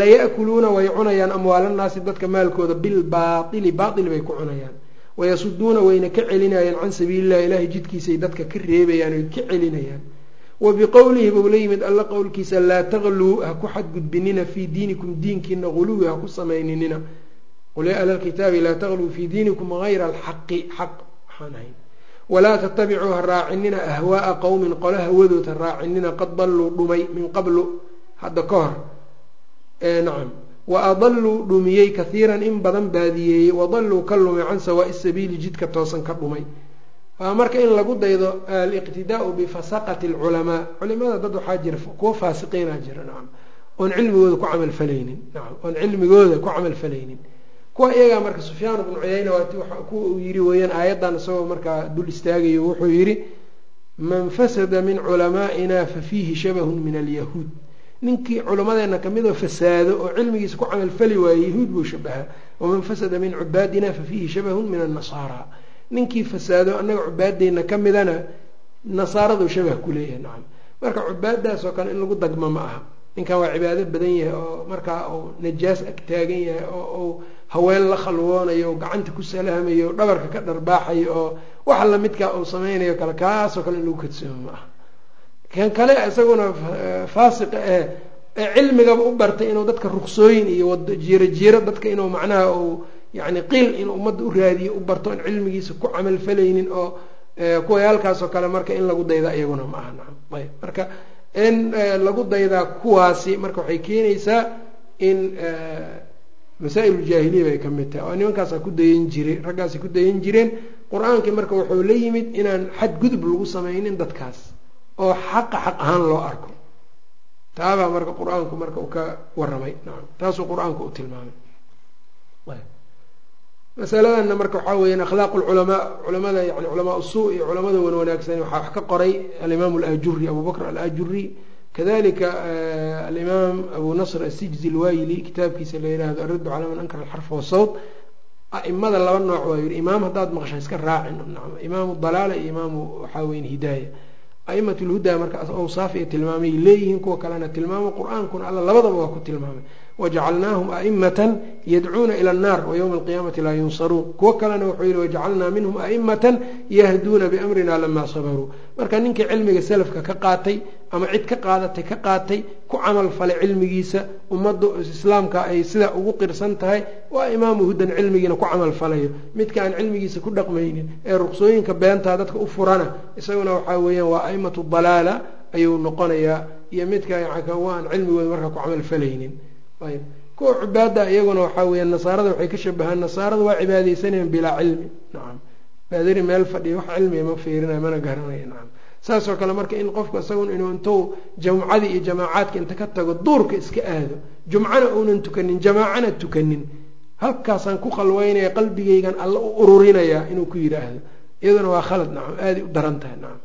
laya'kuluuna way cunayaan amwaalannaasi dadka maalkooda bilbaaili baail bay ku cunayaan wayasuduuna wayna ka celinayaan can sabiilillahi ilaahay jidkiisay dadka ka reebayaan oy ka celinayaan wa biqowlihi buu la yimid alla qowlkiisa laa taqluu ha ku xadgudbinina fii diinikum diinkiina guluwi ha ku samayninina qul yaa ahla lkitaabi laa taqluu fii diinikum hayra alxaqi xaq waxaan ahayn walaa tatabicuu ha raacinina ahwaaa qowmin qolo hawadood ha raacinina qad dalluu dhumay min qablu hadda ka hor nacam wa adalluu dhumiyey kahiiran in badan baadiyeeyey wadalluu ka lumay can sawaa'i sabiili jidka toosan ka dhumay. Waa marka in lagu daydo aliqtidaau bifasaqati alculamaa. Culimada dad waxaa jira kuwa faasiqiinaa jira nacam. Oon cilmigooda ku camalfalaynin nacam. Oon cilmigooda ku camalfalaynin kuwa iyagaa marka sufyaan bnu cuyayna waati kuwa uu yidhi weeyaan aayaddan isagoo markaa dul istaagayo wuxuu yidhi man fasada min culamaa'ina fa fiihi shabahun min alyahuud ninkii culammadeenna kamidoo fasaado oo cilmigiisa ku camalfali waayey yahuud buu shabahaa waman fasada min cubaadina fa fiihi shabahun min annasaara. Ninkii fasaado annaga cubaadeenna ka midana nasaaraduu shabah ku leeyahay nacam. Marka cubaadaas oo kale in lagu dagmo ma aha. Ninkan waa cibaado badan yahay oo markaa uu najaas ag taagan yahay oo uu haween la khalwoonayo oo gacanta ku salahmayo oo dhabarka ka dharbaaxayo oo waxa lamidkaa uu samaynayo kale kaasoo kale in lagu kadsoomo ma aha kan kale isaguna faasiqa eh ee cilmigaba u bartay inuu dadka ruksooyin iyo jiiro jiiro dadka inuu macnaha uu yani qiil inuu ummadda u raadiyo u barto in cilmigiisa ku camalfalaynin oo kuwayaalkaasoo kale marka in lagu dayda iyaguna ma aha nacam ayb marka in lagu daydaa kuwaasi marka waxay keenaysaa in masaa-il jaahiliya bay ka mid tahay. Oo nimankaasaa ku dayan jiray raggaasi ku dayan jireen. Qur'aankii marka wuxuu la yimid inaan xadgudub lagu sameynin dadkaas oo xaqa xaq ahaan loo arko. Taabaa marka qur'aanku marka uu ka waramay nacam taasuu qur'aanku u tilmaamay. Masaladanna marka waxaa weeyaan akhlaaq lculamaa culamada yani culamaa usuu iyo culamada wan wanaagsan waxaa wax ka qoray alimaam alajuri abu bakr alajuri kadalika alimaam abu nasr asijzi alwayli kitaabkiisa la yihahdo araddu calaa man ankara alxarf wasawt aimada laba nooc waa yihi imaam haddaad maqsha iska raacin. Imaamu dalaala iyo imaamu waxaa weyan hidaaya aimat lhuda marka awsaaf iyo tilmaamay leeyihiin kuwa kalena tilmaamo qur'aankuna alla labadaba waa ku tilmaamay. Wajacalnaahum aimatan yadcuuna ila annaar wayowma alqiyaamati laa yunsaruun. Kuwo kalena wuxuu yihi wajacalnaa minhum aimatan yahduuna biamrina lamaa sabaruu marka ninkii cilmiga salafka ka qaatay ama cid ka qaadatay ka qaatay ku camal falay cilmigiisa ummadda islaamka ay sidaa ugu qirsan tahay waa imaamu hudan cilmigiina ku camal falayo. Midka aan cilmigiisa ku dhaqmaynin ee ruqsooyinka beentaa dadka u furana isaguna waxaa weeyaan waa aimatu dalaala ayuu noqonayaa iyo midka waan cilmigooda markaa ku camal falaynin. Kuwa cubaada iyaguna waxaa weya nasaarada waxay ka shabahaan nasaarada waa cibaadeysanayaan bilaa cilmi. Nacam baadari meel fadhiya wax cilmiga ma fiirinayo mana garanaya nacam saasoo kale marka in qofku isagun inuu intuu jamcadii iyo jamaacaadka inta ka tago duurka iska aado jumcana uunan tukanin jamaacana tukanin halkaasaan ku khalweynaya qalbigaygan alla u ururinayaa inuu ku yidhaahdo iyaduna waa khalad nacam aaday u daran tahay nacam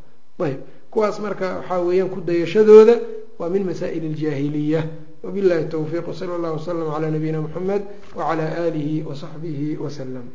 ayb kuwaas marka waxaa weeyaan ku dayashadooda waa min masaa'il aljaahiliya wabillahi towfiiq wsala allahu wasalam calaa nabiyina muxamed wacalaa aalihi wasaxbihi wasalam